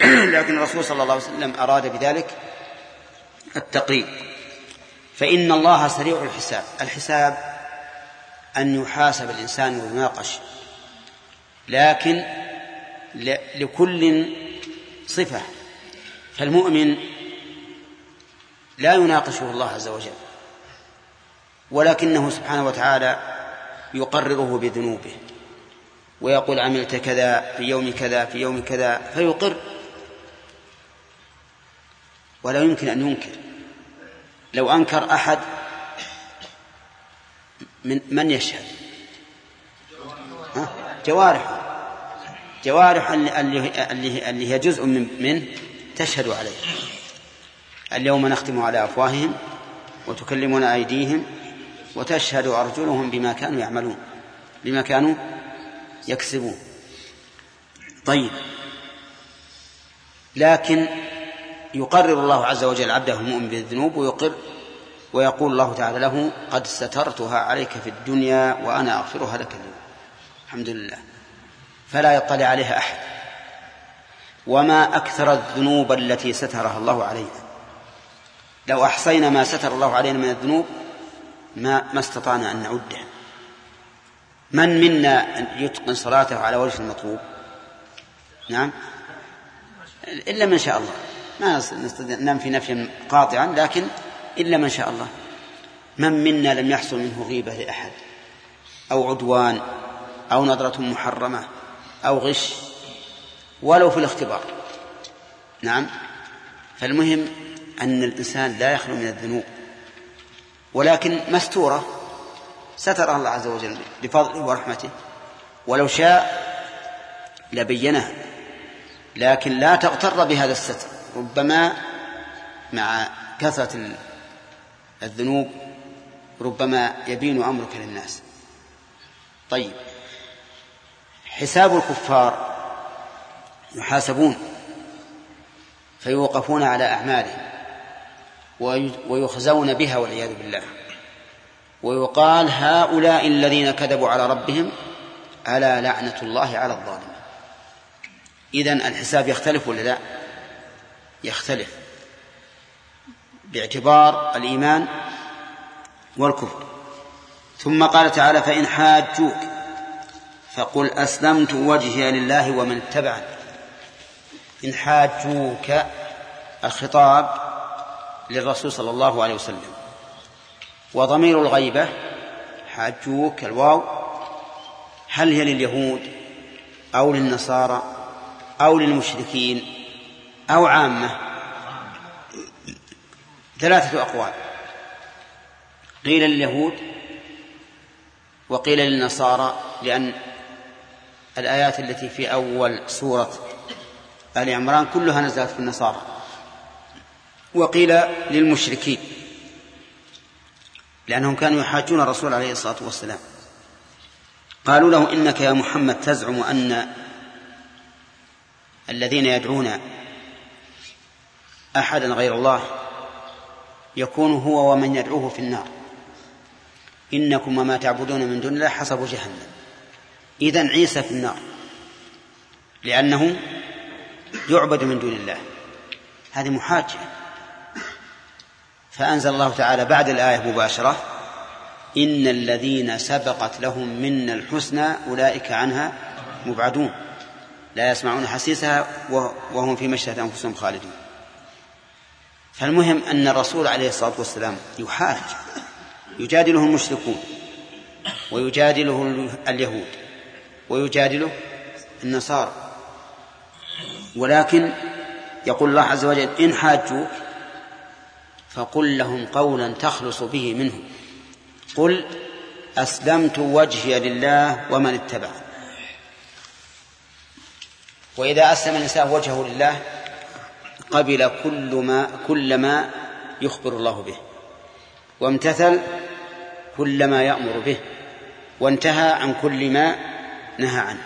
لكن الرسول صلى الله عليه وسلم أراد بذلك التقريب. فإن الله سريع الحساب. الحساب أن يحاسب الإنسان ويناقش لكن لكل صفة فالمؤمن لا يناقشه الله عز وجل ولكنه سبحانه وتعالى يقرره بذنوبه ويقول عملت كذا في يوم كذا في يوم كذا فيقر ولا يمكن أن ينكر. لو أنكر أحد من من يشهد؟ جوارح. جوارح اللي, اللي, هي جزء من منه تشهد عليه. اليوم نختم على أفواههم وتكلمنا أيديهم وتشهد أرجلهم بما كانوا يعملون بما كانوا يكسبون. طيب. لكن يقرر الله عز وجل عبده المؤمن بالذنوب ويقر ويقول الله تعالى له قد سترتها عليك في الدنيا وأنا أغفرها لك اليوم. الحمد لله. فلا يطلع عليها أحد. وما أكثر الذنوب التي سترها الله علينا. لو أحصينا ما ستر الله علينا من الذنوب ما ما استطعنا أن نعده. من منا يتقن صلاته على وجه المطلوب؟ نعم. إلا من شاء الله. ما نستطيع ننفي نفيا قاطعا لكن إلا من شاء الله. من منا لم يحصل منه غيبة لأحد؟ أو عدوان؟ أو نظرة محرمة؟ أو غش؟ ولو في الاختبار. نعم. فالمهم أن الإنسان لا يخلو من الذنوب. ولكن مستورة سترها الله عز وجل بفضله ورحمته. ولو شاء لبينها لكن لا تغتر بهذا الستر. ربما مع كثرة الذنوب ربما يبين أمرك للناس. طيب حساب الكفار يحاسبون فيوقفون على أعمالهم ويخزون بها والعياذ بالله. ويقال هؤلاء الذين كذبوا على ربهم ألا لعنة الله على الظالمين. إذن الحساب يختلف ولا لا؟ يختلف. باعتبار الإيمان والكفر. ثم قال تعالى فإن حاجوك فقل أسلمت وجهي لله ومن اتبعني. إن حاجوك الخطاب للرسول صلى الله عليه وسلم. وضمير الغيبة حاجوك الواو. هل هي لليهود أو للنصارى أو للمشركين أو عامة؟ ثلاثة أقوال. قيل لليهود وقيل للنصارى لأن الآيات التي في أول سورة آل عمران كلها نزلت في النصارى. وقيل للمشركين لأنهم كانوا يحاجون الرسول عليه الصلاة والسلام. قالوا له إنك يا محمد تزعم أن الذين يدعون أحدا غير الله يكون هو ومن يدعوه في النار. إنكم وما تعبدون من دون الله حسب جهنم. إذن عيسى في النار. لأنه يعبد من دون الله. هذه محاجة. فأنزل الله تعالى بعد الآية مباشرة إن الذين سبقت لهم منا الحسنى أولئك عنها مبعدون. لا يسمعون حسيسها وهم في مشهد أنفسهم خالدون. فالمهم أن الرسول عليه الصلاة والسلام يحاج يجادله المشركون ويجادله اليهود ويجادله النصارى. ولكن يقول الله عز وجل إن حاجوك فقل لهم قولا تخلص به منهم قل أسلمت وجهي لله ومن اتبع وإذا أسلم الإنسان وجهه لله قبل كل ما كل ما يخبر الله به. وامتثل كل ما يأمر به. وانتهى عن كل ما نهى عنه.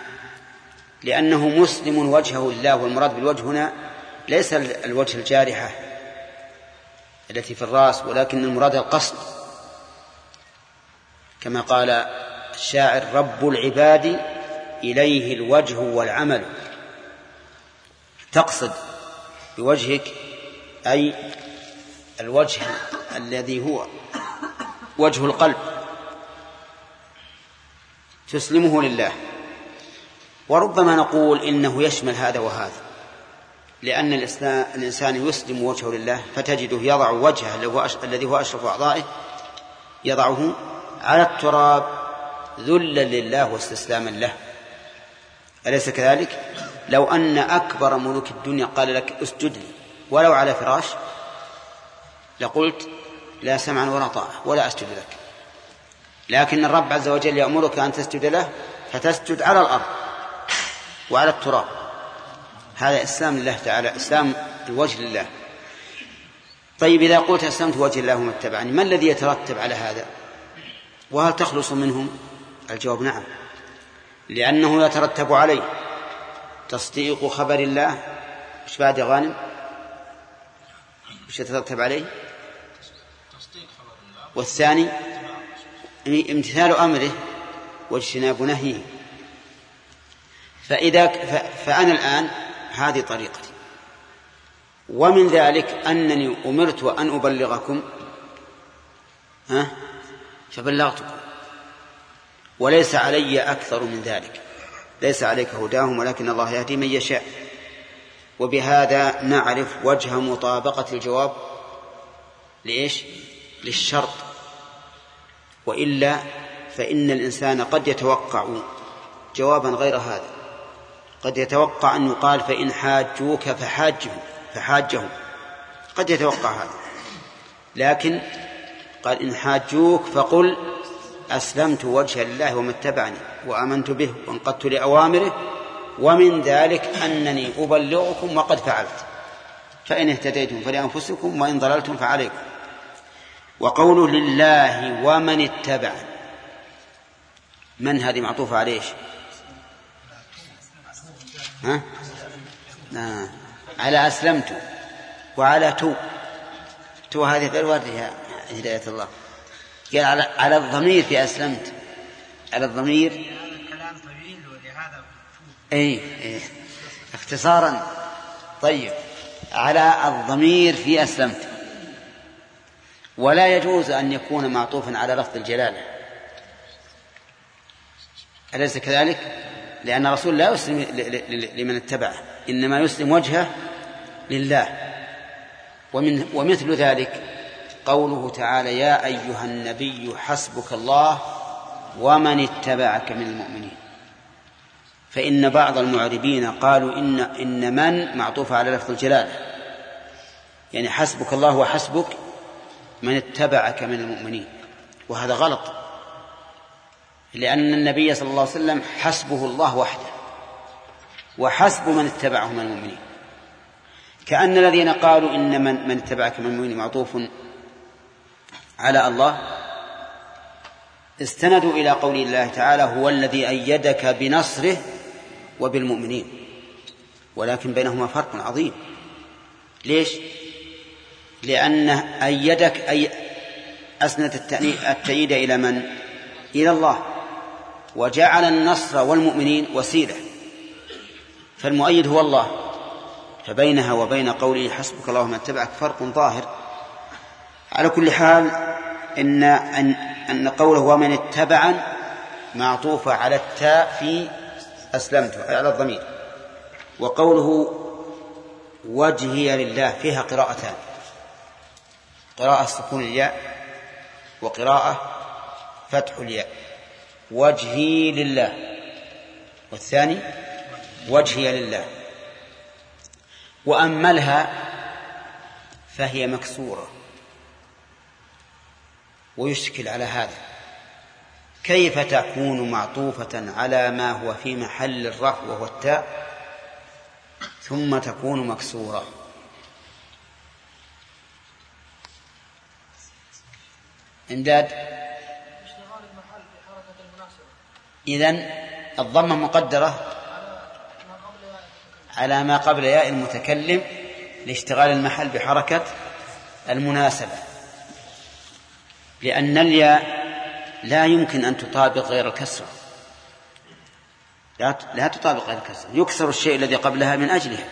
لأنه مسلم وجهه لله والمراد بالوجه هنا ليس الوجه الجارحة التي في الرأس ولكن المراد القصد. كما قال الشاعر رب العباد إليه الوجه والعمل. تقصد بوجهك أي الوجه الذي هو وجه القلب. تسلمه لله. وربما نقول إنه يشمل هذا وهذا لأن الإنسان يسلم وجهه لله فتجده يضع وجهه الذي هو أشرف أعضائه يضعه على التراب ذلا لله واستسلاما له. أليس كذلك؟ لو أن أكبر ملوك الدنيا قال لك اسجد لي ولو على فراش لقلت لا سمعا ولا طاعة ولا أسجد لك. لكن الرب عز وجل يأمرك أن تسجد له فتسجد على الأرض وعلى التراب. هذا إسلام لله تعالى إسلام الوجه لله طيب إذا قلت أسلمت وجه الله وما اتبعني ما الذي يترتب على هذا؟ وهل تخلص منهم؟ الجواب نعم لأنه يترتب عليه. تصديق خبر الله. إيش بعد يا غانم؟ إيش يترتب عليه؟ والثاني امتثال أمره واجتناب نهيه. فإذا فأنا الآن هذه طريقتي. ومن ذلك أنني أمرت أن أبلغكم. ها؟ فبلغتكم. وليس علي أكثر من ذلك. ليس عليك هداهم ولكن الله يهدي من يشاء. وبهذا نعرف وجه مطابقة الجواب لإيش؟ للشرط. وإلا فإن الإنسان قد يتوقع جوابا غير هذا. قد يتوقع أن يقال فإن حاجوك فحاجهم فحاجهم. قد يتوقع هذا. لكن قال إن حاجوك فقل أسلمت وجه لله وما اتبعني وآمنت به وانقدت لأوامره ومن ذلك أنني أبلغكم وقد فعلت. فإن اهتديتم فلأنفسكم وإن ضللتم فعليكم. وقوله لله ومن اتبع. من هذه معطوفة عليه ها؟ آه. على أسلمت وعلى تو. تو هذه غير واردة يا هداية الله. قال على على الضمير في أسلمت. على الضمير. الكلام طويل ولهذا أي إيه. اختصارا. طيب. على الضمير في أسلمت. ولا يجوز أن يكون معطوفا على لفظ الجلالة. أليس كذلك؟ لأن الرسول لا يسلم لمن اتبعه. إنما يسلم وجهه لله. ومن ومثل ذلك قوله تعالى يا أيها النبي حسبك الله ومن اتبعك من المؤمنين. فإن بعض المعربين قالوا إن إن من معطوفة على لفظ الجلالة. يعني حسبك الله وحسبك من اتبعك من المؤمنين. وهذا غلط. لأن النبي صلى الله عليه وسلم حسبه الله وحده. وحسب من اتبعه من المؤمنين. كأن الذين قالوا إن من, من اتبعك من المؤمنين معطوف على الله. استندوا إلى قول الله تعالى هو الذي أيدك بنصره وبالمؤمنين. ولكن بينهما فرق عظيم. ليش؟ لأنه أيدك أي أسند التأييد إلى من؟ إلى الله. وجعل النصر والمؤمنين وسيلة. فالمؤيد هو الله. فبينها وبين قوله حسبك الله من اتبعك فرق ظاهر. على كل حال إن أن أن قوله ومن اتبعا معطوفة على التاء في أسلمت على الضمير. وقوله وجهي لله فيها قراءتان. قراءة سكون الياء وقراءة فتح الياء. وجهي لله. والثاني وجهي لله. وأملها فهي مكسورة. ويشكل على هذا. كيف تكون معطوفة على ما هو في محل الرفع وهو التاء ثم تكون مكسورة؟ إمداد. إذن الضمة مقدرة على ما قبل ياء المتكلم لاشتغال المحل بحركة المناسبة. لأن الياء لا يمكن أن تطابق غير الكسرة. لا لا تطابق غير الكسرة. يكسر الشيء الذي قبلها من أجلها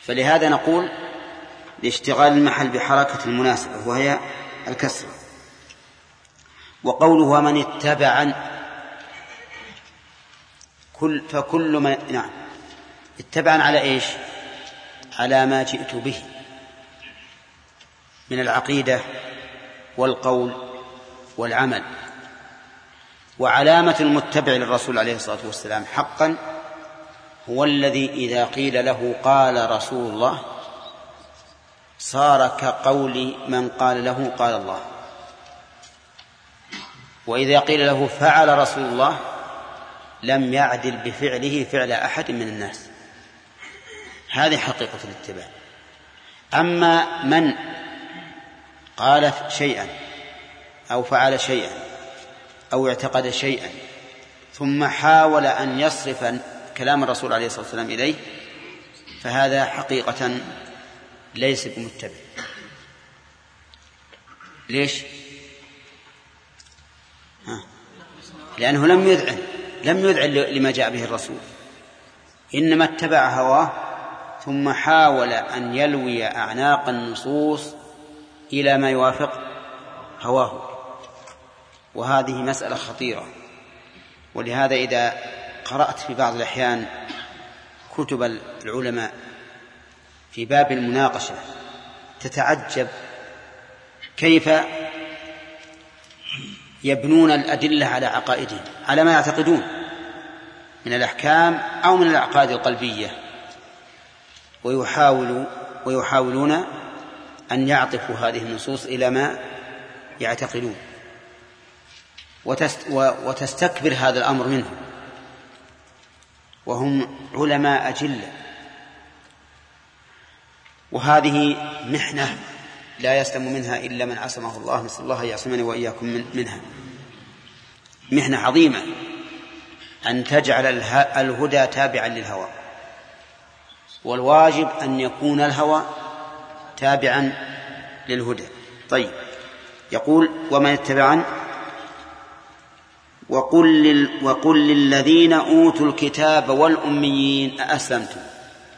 فلهذا نقول لاشتغال المحل بحركة المناسبة وهي الكسرة. وقوله ومن اتبع كل فكل من نعم. اتبعا على إيش؟ على ما جئت به. من العقيدة والقول والعمل. وعلامة المتبع للرسول عليه الصلاة والسلام حقا هو الذي إذا قيل له قال رسول الله صار كقول من قال له قال الله. وإذا قيل له فعل رسول الله لم يعدل بفعله فعل أحد من الناس. هذه حقيقة الاتباع. أما من قال شيئا أو فعل شيئا أو اعتقد شيئا ثم حاول أن يصرف كلام الرسول عليه الصلاة والسلام إليه فهذا حقيقة ليس بمتبع ليش؟ ها. لأنه لم يذعن لم يذعن لما جاء به الرسول إنما اتبع هواه ثم حاول أن يلوي أعناق النصوص إلى ما يوافق هواه. وهذه مسألة خطيرة. ولهذا إذا قرأت في بعض الأحيان كتب العلماء في باب المناقشة تتعجب كيف يبنون الأدلة على عقائدهم على ما يعتقدون من الأحكام أو من الأعقاد القلبية. ويحاول ويحاولون أن يعطفوا هذه النصوص إلى ما يعتقدون وتستكبر هذا الأمر منهم. وهم علماء أجلة. وهذه محنة لا يسلم منها إلا من عصمه الله. نسأل الله يعصمني وإياكم من منها. محنة عظيمة أن تجعل الهدى تابعا للهوى. والواجب أن يكون الهوى تابعا للهدى. طيب. يقول ومن اتبعن وقل, لل وقل للذين أوتوا الكتاب والأميين أسلمتم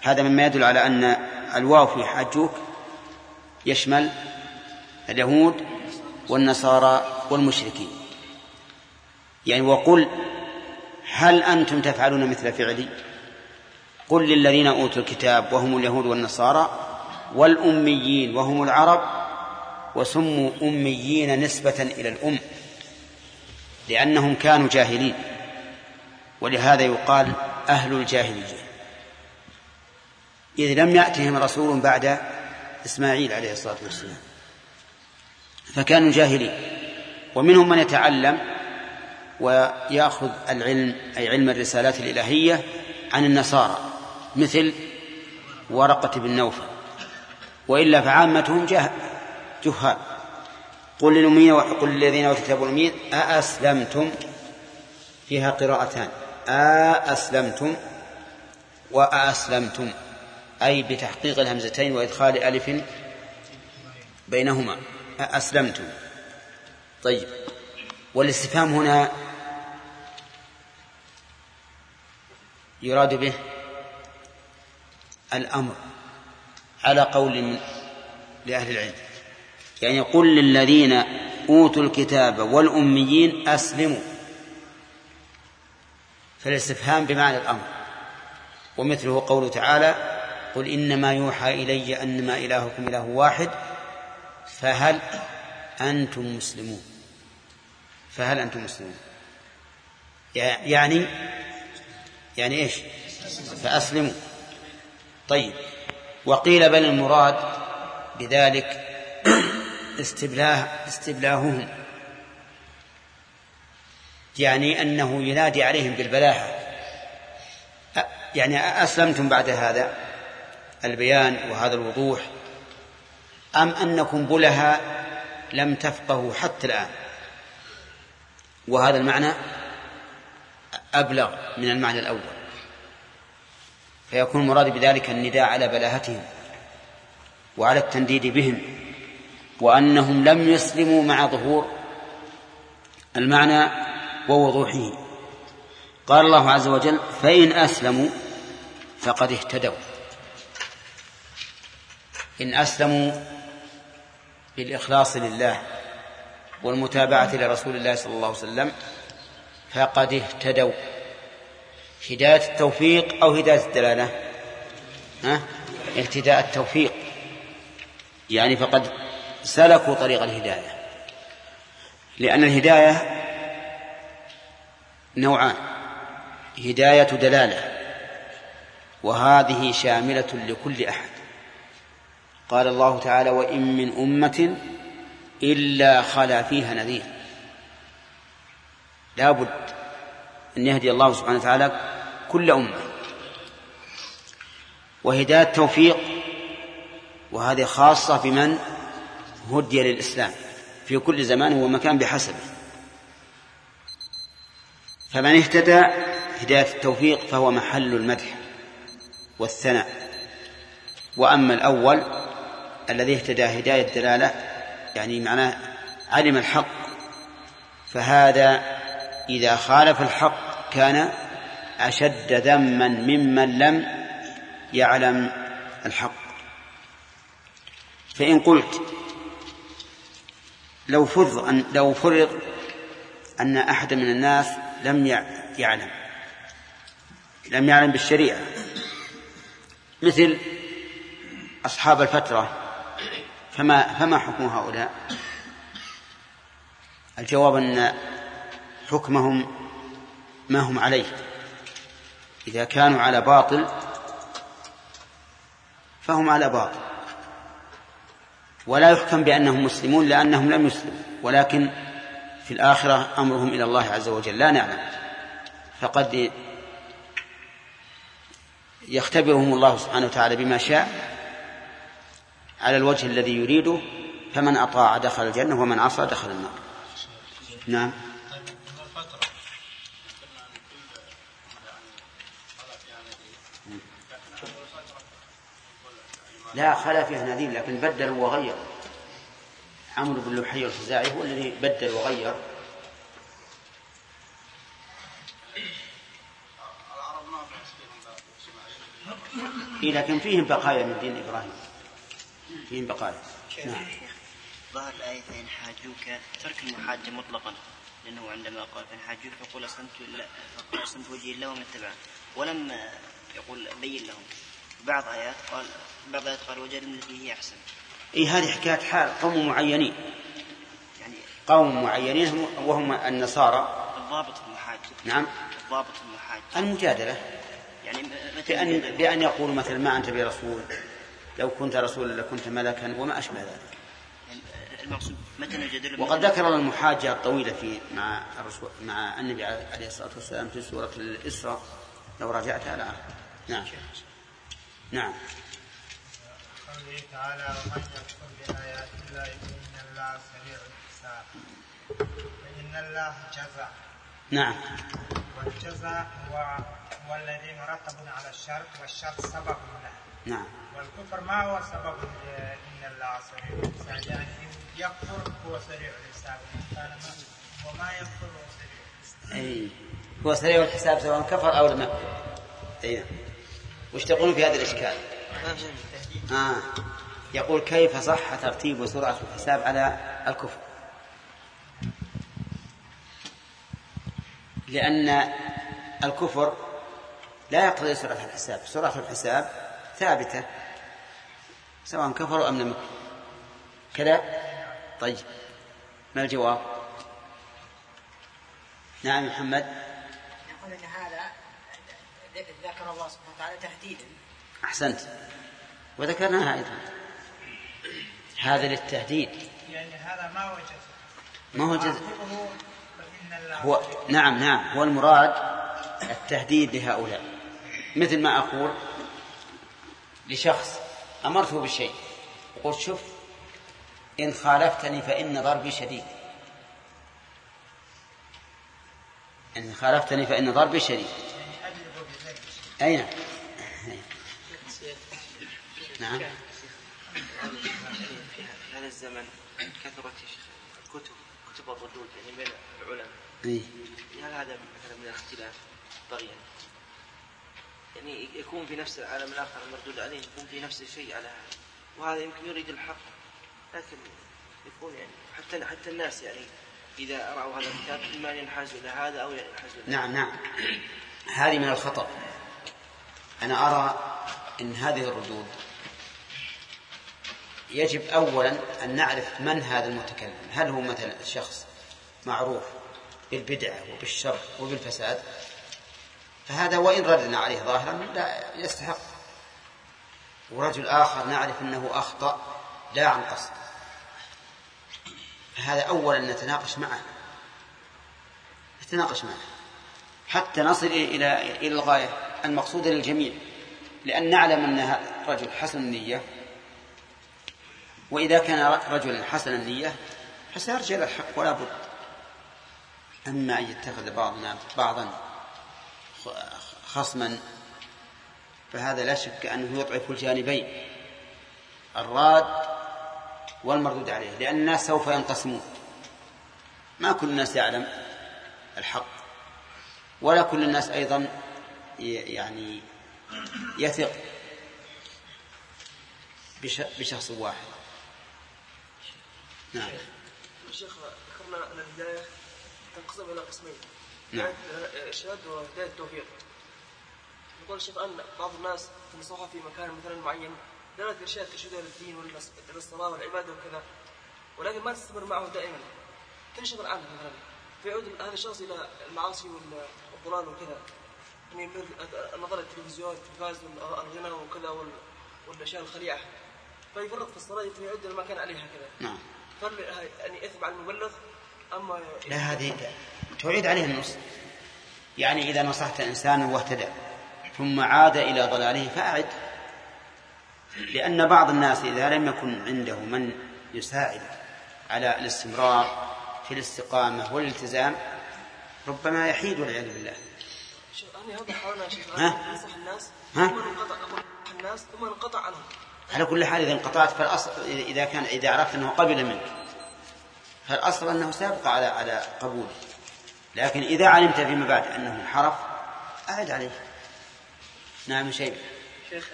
هذا مما يدل على أن الواو في حاجوك يشمل اليهود والنصارى والمشركين. يعني وقل هل أنتم تفعلون مثل فعلي؟ قل للذين أوتوا الكتاب وهم اليهود والنصارى. والأميين وهم العرب وسموا أميين نسبة إلى الأم لأنهم كانوا جاهلين ولهذا يقال أهل الجاهلية. إذ لم يأتهم رسول بعد إسماعيل عليه الصلاة والسلام فكانوا جاهلين. ومنهم من يتعلم ويأخذ العلم أي علم الرسالات الإلهية عن النصارى مثل ورقة بن نوفل. وإلا فعامتهم جهال. قل للأمين وقل للذين أوتوا الكتاب والأمين أأسلمتم؟ فيها قراءتان. أأسلمتم وأسلمتم أي بتحقيق الهمزتين وإدخال ألف بينهما. أسلمتم طيب. والاستفهام هنا يراد به الأمر. على قول من لأهل العلم. يعني قل للذين أوتوا الكتاب والأميين أسلموا. فالاستفهام بمعنى الأمر. ومثله قوله تعالى قل إنما يوحى إلي أنما إلهكم إله واحد فهل أنتم مسلمون؟ فهل أنتم مسلمون؟ يعني يعني إيش؟ فأسلموا. طيب. وقيل بل المراد بذلك استبلاه استبلاههم. يعني أنه ينادي عليهم بالبلاهة. يعني أسلمتم بعد هذا البيان وهذا الوضوح؟ أم أنكم بلها لم تفقهوا حتى الآن؟ وهذا المعنى أبلغ من المعنى الأول. فيكون المراد بذلك النداء على بلاهتهم وعلى التنديد بهم وأنهم لم يسلموا مع ظهور المعنى ووضوحه. قال الله عز وجل فإن أسلموا فقد اهتدوا. إن أسلموا بالإخلاص لله والمتابعة لرسول الله صلى الله عليه وسلم فقد اهتدوا. هداية التوفيق أو هداية الدلالة؟ ها؟ اهتداء التوفيق. يعني فقد سلكوا طريق الهداية. لأن الهداية نوعان. هداية دلالة. وهذه شاملة لكل أحد. قال الله تعالى وإن من أمة إلا خلا فيها نذير. لا بد أن يهدي الله سبحانه وتعالى كل أمة. وهداية التوفيق وهذه خاصة بمن هدي للإسلام. في كل زمان ومكان بحسبه. فمن اهتدى هداية التوفيق فهو محل المدح والثناء. وأما الأول الذي اهتدى هداية دلالة يعني معناه علم الحق فهذا إذا خالف الحق كان أشد ذما ممن لم يعلم الحق فإن قلت لو فرض أن لو فرض أن أحد من الناس لم يعلم لم يعلم بالشريعة مثل أصحاب الفترة فما فما حكم هؤلاء؟ الجواب أن حكمهم ما هم عليه إذا كانوا على باطل فهم على باطل. ولا يحكم بأنهم مسلمون لأنهم لم يسلموا ولكن في الآخرة أمرهم إلى الله عز وجل. لا نعلم. فقد يختبرهم الله سبحانه وتعالى بما شاء على الوجه الذي يريده فمن أطاع دخل الجنة ومن عصى دخل النار. نعم. لا خلا فيها نذير لكن بدل وغير. عمرو بن لحي الخزاعي هو الذي بدل وغير. إيه لكن فيهم بقايا من دين إبراهيم. فيهم بقايا. نعم. ظهر الآيتين حاجوك ترك المحاجة مطلقا لأنه عندما قال فإن حاجوك فقل أسلمت فقل أسلمت وجهي لله ومن اتبعني ولم يقول بين لهم. بعض آيات قال بعض آيات قال وجد التي هي أحسن. إيه هذه حكاية حال قوم معينين. قوم معينين هم- وهم النصارى. الضابط في المحاجة نعم. الضابط في المحاجة المجادلة. يعني بأن بأن يقولوا مثلا ما أنت برسول. لو كنت رسولا لكنت ملكا. وما أشبه ذلك. يعني المقصود متى وقد ذكر المحاجة الطويلة في مع الرسول مع النبي عليه الصلاة والسلام في سورة الإسراء. لو راجعتها لا نعم. نعم. قوله تعالى ومن يكفر بآيات الله فإن الله سريع الحساب. فإن الله جزاء نعم. والجزاء هو هو الذي مرتب على الشرط والشرط سبب له. نعم. والكفر ما هو سبب إن الله سريع الحساب؟ يعني يكفر هو سريع الحساب. وما يكفر هو سريع الحساب. أي. هو سريع الحساب سواء كفر أو لم يكفر. أي. نعم. وش تقولون في هذا الإشكال؟ آه. يقول كيف صح ترتيب وسرعة الحساب على الكفر؟ لأن الكفر لا يقتضي سرعة الحساب. سرعة الحساب ثابتة سواء كفروا أم لم يكفروا كذا؟ طيب ما الجواب؟ نعم محمد. نقول إن هذا ذكر الله سبحانه وتعالى تهديدا أحسنت. وذكرناها أيضا. هذا للتهديد. يعني هذا ما هو جزاء ما هو هو نعم نعم. هو المراد التهديد لهؤلاء. مثل ما أقول لشخص أمرته بالشيء قلت شوف إن خالفتني فإن ضربي شديد. إن خالفتني فإن ضربي شديد. أي نعم. في هذا الزمن كثرت الكتب كتب الردود يعني بين العلماء. إيه. هل هذا مثلا من الاختلاف؟ بغيا يعني يكون في نفس العالم الآخر المردود عليه يكون في نفس الشيء على هذا. وهذا يمكن يريد الحق لكن يكون يعني حتى حتى الناس يعني إذا رأوا هذا الكتاب إما أن ينحازوا إلى هذا أو ينحازوا إلى نعم نعم. هذه من الخطأ. أنا أرى أن هذه الردود يجب أولا أن نعرف من هذا المتكلم. هل هو مثلا شخص معروف بالبدعة وبالشر وبالفساد؟ فهذا وإن ردنا عليه ظاهرا لا يستحق. ورجل آخر نعرف أنه أخطأ لا عن قصد. فهذا أولا نتناقش معه. نتناقش معه. حتى نصل إلى إلى الغاية. المقصودة للجميع. لأن نعلم أن هذا رجل حسن النية. وإذا كان رجلا حسن النية فسيرجع إلى الحق ولا بد. أما أن يتخذ بعضنا بعضا خصما فهذا لا شك أنه يضعف الجانبين الراد والمردود عليه لأن الناس سوف ينقسمون. ما كل الناس يعلم الحق ولا كل الناس أيضا يعني يثق بشخص واحد. نعم الشيخ ذكرنا ان الهدايه تنقسم إلى قسمين. نعم. إرشاد وهداية التوفيق. يقول الشيخ أن بعض الناس تنصحه في مكان مثلا معين. دلالة إرشاد ترشده للدين وللصلاة والعبادة وكذا. ولكن ما تستمر معه دائما. تنشغل عنه مثلا. فيعود هذا الشخص إلى المعاصي والضلال وكذا. يعني النظر التلفزيون التلفاز والغنى وكذا والأشياء الخليعة. فيفرط في الصلاة فيعود ما كان عليه هكذا نعم. فهل يعني إثم على المبلغ أما لا هذه تعيد عليه النص يعني إذا نصحت إنسانا واهتدى ثم عاد إلى ضلاله فأعد لأن بعض الناس إذا لم يكن عنده من يساعد على الاستمرار في الاستقامة والالتزام ربما يحيد والعياذ بالله شيخ أنا هذا حاولنا شيخ ها؟ ننصح الناس ها؟ ثم انقطع الناس ثم انقطع عنهم على كل حال إذا انقطعت فالأصل إذا كان إذا عرفت أنه قبل منك فالأصل أنه سيبقى على على قبوله لكن إذا علمت فيما بعد أنه انحرف أعد عليه. نعم شيء شيخ.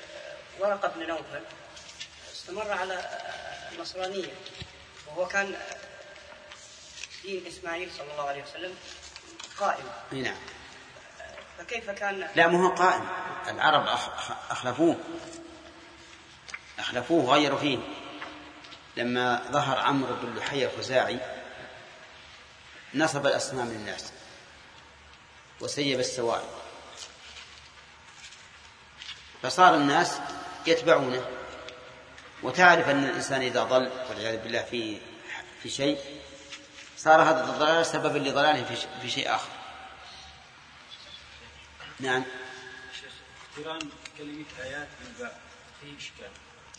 ورقة بن نوفل استمر على النصرانية وهو كان دين إسماعيل صلى الله عليه وسلم قائم. نعم. فكيف كان؟ لا مو قائم. العرب أخ- أخ- أخلفوه. أخلفوه وغيروا فيه. لما ظهر عمرو بن لحي الخزاعي نصب الأصنام للناس وسيب السوائل. فصار الناس يتبعونه. وتعرف أن الإنسان إذا ضل والعياذ بالله في في شيء صار هذا الضلال سببا لضلاله في شيء آخر. نعم. اقتران كلمة آيات بالباء فيه إشكال.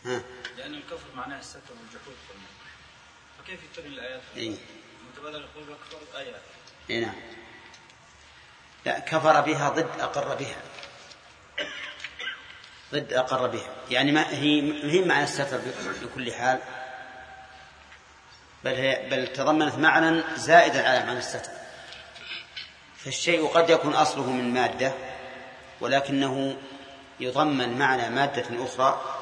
لأن الكفر معناه الستر والجحود في فكيف يقترن الآيات إيه. متبادل يقول أكثر آيات اي نعم. لا كفر بها ضد أقر بها. ضد أقر بها. يعني ما هي هي معنى الستر بكل حال. بل هي بل تضمنت معنى زائدا على معنى الستر. فالشيء قد يكون أصله من مادة ولكنه يضمن معنى مادة أخرى.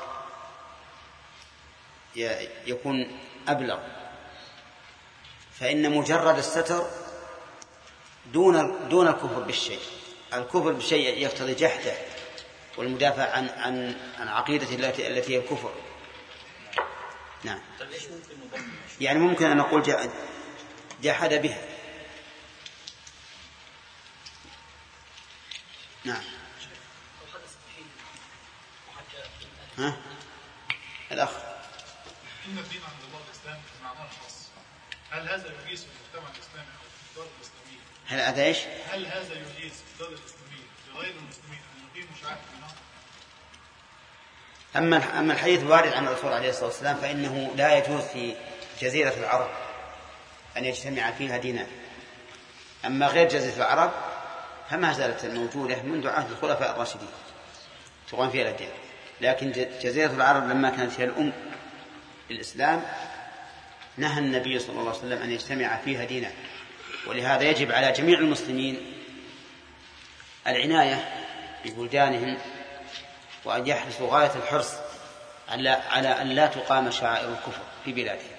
يكون أبلغ. فإن مجرد الستر دون دون الكفر بالشيء. الكفر بالشيء يقتضي جحده والمدافع عن عن عن عقيدة التي التي هي الكفر. نعم. طيب يعني ممكن أن نقول جحد بها. نعم. ها؟ الأخ. إن الدين عند الله الإسلام بمعناه الخاص هل هذا يجيز في المجتمع الإسلامي أو في الدار الإسلامية؟ هل هذا إيش؟ هل هذا يجيز في الدار الإسلامية لغير المسلمين أن يقيموا شعائر دينهم؟ أما أما الحديث الوارد عن الرسول عليه الصلاة والسلام فإنه لا يجوز في جزيرة العرب أن يجتمع فيها دينان أما غير جزيرة العرب فما زالت موجودة منذ عهد الخلفاء الراشدين تقام فيها الأديان لكن جزيرة العرب لما كانت هي الأم للإسلام نهى النبي صلى الله عليه وسلم أن يجتمع فيها دينان ولهذا يجب على جميع المسلمين العناية ببلدانهم وأن يحرصوا غاية الحرص على على أن لا تقام شعائر الكفر في بلادهم.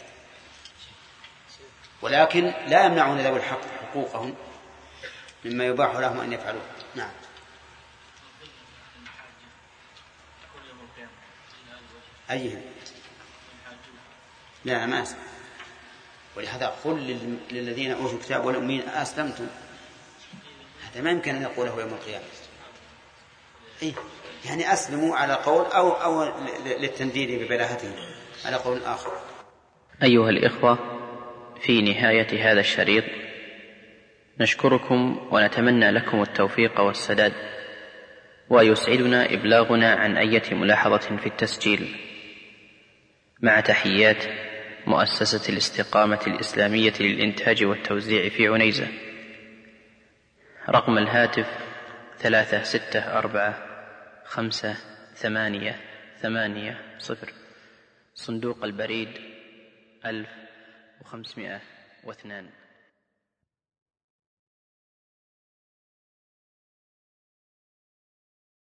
ولكن لا يمنعون ذوي الحق حقوقهم مما يباح لهم أن يفعلوه. نعم. أيهم؟ لا ما أسمع. ولهذا قل لل- للذين أوتوا الكتاب والأمين أسلمتم. هذا ما يمكن أن يقوله يوم القيامة. إيه يعني أسلموا على قول أو أو للتنديد ببلاهتهم على قول آخر. أيها الإخوة في نهاية هذا الشريط نشكركم ونتمنى لكم التوفيق والسداد ويسعدنا إبلاغنا عن أية ملاحظة في التسجيل. مع تحيات مؤسسة الاستقامة الإسلامية للإنتاج والتوزيع في عنيزة. رقم الهاتف ثلاثة ستة أربعة خمسة ثمانية ثمانية صفر. صندوق البريد ألف وخمسمائة واثنان.